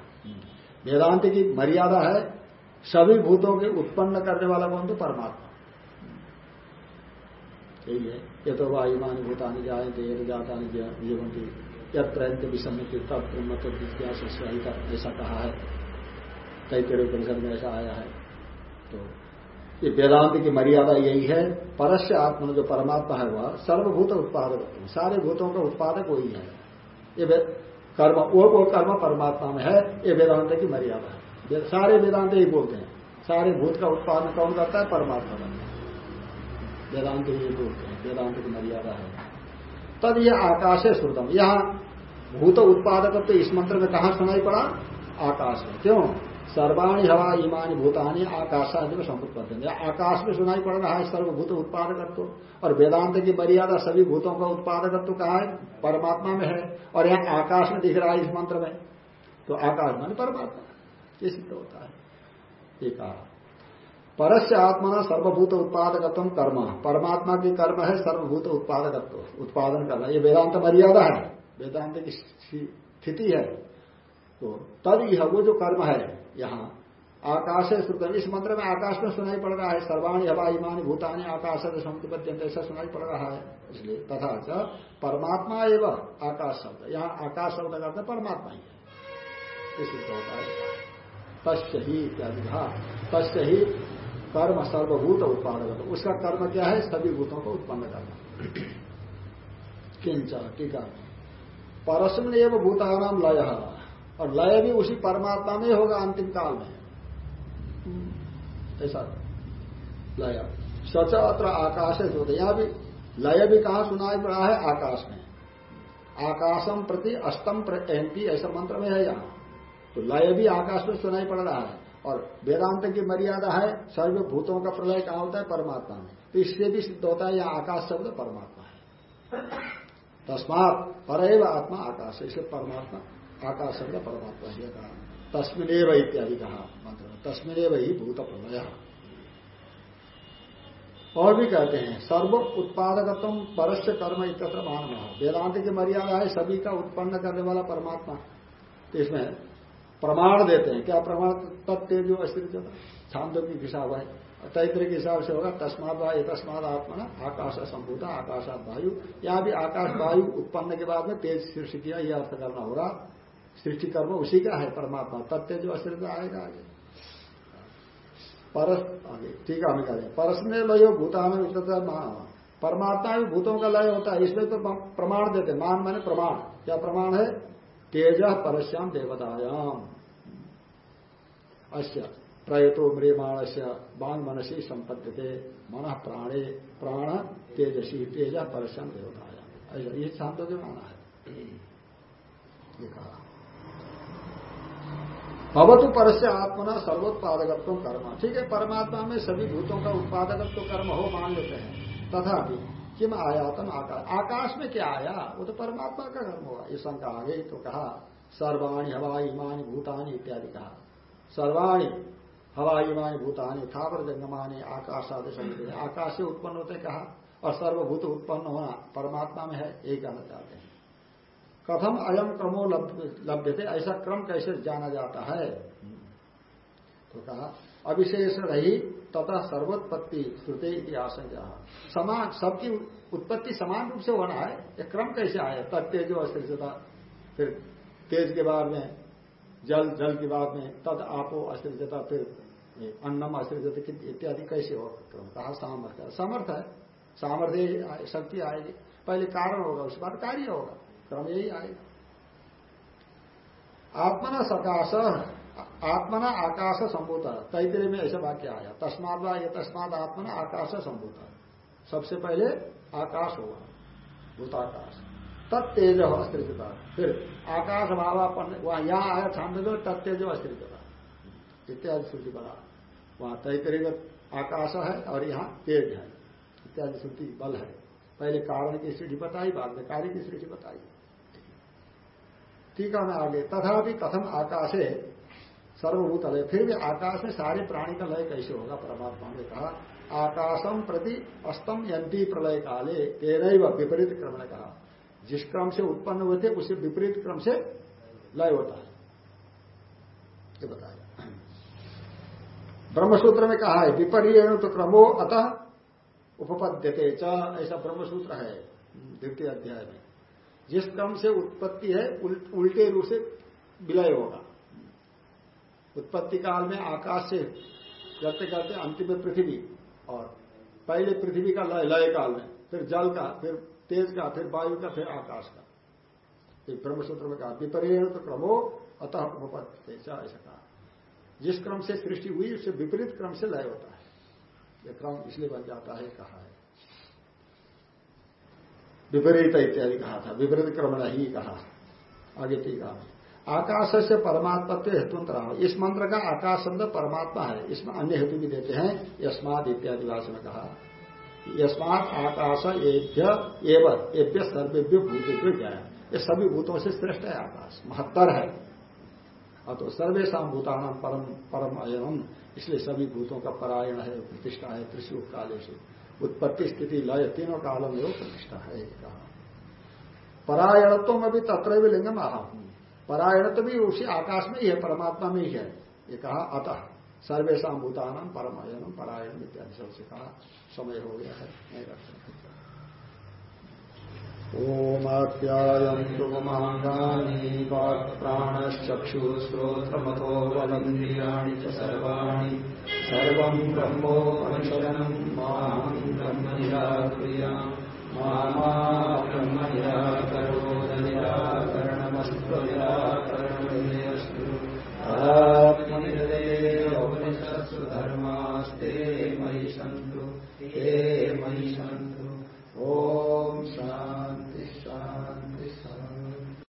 वेदांत की मर्यादा है, सभी भूतों के उत्पन्न करने वाला कौन? तो परमात्मा। यही है। ये तो वायुमान, भूतानी जाए जाता जीवंती। यत्र विषम तब मत विज्ञास ऐसा कहा है। कई तेरे परिषद में ऐसा आया है। तो ये वेदांत की मर्यादा यही है, परस्य आत्मा जो परमात्मा है वह सर्वभूत उत्पादक सारे भूतों का उत्पादक वही है। ये कर्म वो वो कर्म परमात्मा में है, ये वेदांत की मर्यादा है। सारे वेदांत ही बोलते हैं। सारे भूत का उत्पादन कौन करता है? परमात्मा बनता है वेदांत ये बोलते हैं। वेदांत की मर्यादा है। तद यह आकाश है श्रुतम यहाँ भूत उत्पादक तो इस मंत्र में कहा सुनाई पड़ा? आकाश में क्यों? सर्वाणी हवा ईमानी भूतानी आकाश आदि में संपत्ति आकाश में सुनाई पड़ रहा है सर्वभूत उत्पादकत्व। और वेदांत की मर्यादा सभी भूतों का उत्पादकत्व कहा है? परमात्मा में है। और यहाँ आकाश में दिख रहा है इस मंत्र में। तो आकाश मान परमात्मा। ये सिद्ध होता है। एक परस्य आत्मा सर्वभूत उत्पादकत्व कर्म। परमात्मा की कर्म है सर्वभूत उत्पादकत्व। उत्पादन करना। ये वेदांत मर्यादा है। वेदांत की स्थिति है। तो तद यह वो जो कर्म है, यहाँ, आकाश है श्रुत इस मंत्र में आकाश में सुनाई पड़ रहा है, सर्वाणी हवा इमानी भूतानी आकाश है समुद्रपत्यंत ऐसा सुनाई पड़ रहा है, इसलिए तथा च परमात्मा एवं आकाश शब्द, यहाँ आकाश शब्द का परमात्मा ही है। इसी होता है तस्य ही इत्यादि तस्य ही कर्म सर्वभूत उत्पादक उसका कर्म क्या है? सभी भूतों को उत्पन्न करना। किंच टीका परस्मिन एवं भूतानाम लय। और लय भी उसी परमात्मा में होगा अंतिम काल में। ऐसा लय। सच अत्र आकाश है होते यहाँ भी लय भी कहा सुनाई पड़ा है? आकाश में। आकाशम प्रति अस्तम प्रति ऐसा मंत्र में है यहाँ। तो लय भी आकाश में सुनाई पड़ रहा है। और वेदांत की मर्यादा है, सर्वभूतों का प्रलय कहा होता है? परमात्मा में। तो इससे भी सिद्ध होता है, यह आकाश शब्द परमात्मा है। तस्मात पर आत्मा आकाश है, इसलिए परमात्मा आकाश शब्द परमात्मा ही कहा तस्मिन इत्यादि कहा मंत्र तस्मिन ही भूत प्रलय और भी कहते हैं, सर्व उत्पादकत्व परस्य कर्म एकत्र मानना वेदांत की मर्यादा है सभी का उत्पन्न करने वाला परमात्मा। तो इसमें प्रमाण देते हैं। क्या प्रमाण? तत्तेजो अस्थिर छांदो की हिसाब है। तैतरे के हिसाब से होगा, तस्माद वायु, तस्माद आत्मा आकाश संभूता आकाशात वायु। यहाँ भी आकाश वायु उत्पन्न के बाद में तेज सृष्टि किया यह अर्थ करना होगा। सृष्टि कर्म उसी का है, परमात्मा। तत्व जो अस्थिर आएगा आगे। परस, आगे। ठीक है हमें कह रहे परस्मे लयो, भूता में परमात्मा भी भूतों का लय होता है इसमें तो प्रमाण देते मान माने प्रमाण। क्या प्रमाण है? तेज परस्याम देवतायाम अश्य प्रयतो म्रियमाण से बांग मनसी संपत्ति थे मन प्राणे, प्राण तेजसी, तेज परस्याम देवतायाम ऐसा, ये शांतों के माना है। ये कहा। भवतु परस्य आत्मना सर्वोत्पादकत्व कर्म। ठीक है, परमात्मा में सभी भूतों का उत्पादकत्व कर्म हो, मान लेते हैं। तथापि, किम आयातम आकाश? आकाश में क्या आया? वो तो परमात्मा का कर्म होगा ये शंका आ गई तो कहा, सर्वाणी हवाई इमानी भूतानी इत्यादि कहा। सर्वाणी हवाई इमानी भूतानी, थावर जंगमानी आकाश आदि आकाश से उत्पन्न होते कहा, और सर्वभूत उत्पन्न होना परमात्मा में है यही कहना चाहते हैं। कथम अयम क्रमो लभ्य थे ऐसा क्रम कैसे जाना जाता है? तो कहा, अविशेष रही तथा सर्वोत्पत्ति श्रुते इतिहास समान सबकी उत्पत्ति समान रूप से होना है, ये क्रम कैसे आया? तब तेजो अस्थिरता फिर तेज के बाद में, जल जल के बाद में, तद आपो अस्थिरता फिर अन्नम अस्थिरता इत्यादि कैसे हो? क्रम कहा, सामर्थ्य। समर्थ है। सामर्थ्य शक्ति आएगी। पहले कारण होगा, उसके बाद कार्य होगा। क्रम यही आएगा आत्मना सकाश, आत्मना आकाश संभूत। तैतरे में ऐसा वाक्य आया। तस्माद वा ये तस्माद आत्मना आकाश संभूत। सबसे पहले आकाश होगा, भूताकाश। तत्तेज अस्त्रिता फिर आकाश भावापन्न वहाँ यहाँ आया छांद तत्तेज अस्त्रिता इत्यादि श्रुति बना। वहाँ तैतरे आकाश है और यहाँ तेज है। इत्यादि श्रुति बल है। पहले कारण की स्थिति बताई, बाद में कार्य की स्थिति बताई। टीका में आगे। तथापि कथम आकाशे सर्वभूत लय फिर भी आकाश में सारे प्राणी का लय कैसे होगा? परमात्मा ने कहा, आकाशम प्रति अस्तम यंती प्रलय काले तेरह विपरीत क्रम ने कहा। जिस क्रम से उत्पन्न हुए थे, उसे विपरीत क्रम से लय होता है। ये बताया। ब्रह्मसूत्र में कहा है विपर्य तो क्रमो अतः उपपद्यते च। ऐसा ब्रह्मसूत्र है, द्वितीय अध्याय में। जिस क्रम से उत्पत्ति है उल्टे रूप से विलय होगा। उत्पत्ति काल में आकाश से करते करते अंतिम में पृथ्वी और पहले पृथ्वी का लय लय काल में, फिर जल का, फिर तेज का, फिर वायु का, फिर आकाश का। एक ब्रह्मसूत्र में कहा, विपरीत तो क्रमो अतः उपपत्ति, ऐसा कहा। जिस क्रम से सृष्टि हुई, उससे विपरीत क्रम से लय होता है। यह क्रम इसलिए बन जाता है, कहा है। विपरीत इत्यादि कहा था, विपरीत क्रमण ही कहा। आगे ठीक है आकाश से परमात्मा हेतु रहा इस मंत्र का आकाश शब्द परमात्मा है। इसमें अन्य हेतु भी देते हैं। यस्मात इत्यादि भाषा में कहा। यस्मात आकाश एभ्य एवं, एभ्य सर्वेभ्य भूतेभ्य ज्ञान ये सभी भूतों से श्रेष्ठ है आकाश। महत्तर है। अतो सर्वेशा भूतान परम परम अयनम इसलिए सभी भूतों का परायण है, प्रतिष्ठा है त्रिशु काले से उत्पत्ति स्थिति लय तीनों कालों में प्रतिष्ठा है कहा। परायणत्व में भी तत्र भी लिंगम आहा परायणत्व भी उसी आकाश में ही है, परमात्मा में ही है, ये कहा अतः। सर्वेशा भूतान परमायणम परायण इत्यादि सबसे कहा। समय हो गया है, नहीं रख सकते ओमाप्यायन्तु महाङ्गानि वाक्प्राणश्चक्षुश्रोत्रमतो बलमिन्द्रियाणि च सर्वाणि। ब्रह्म निराक्रिया ब्रह्म निराकरो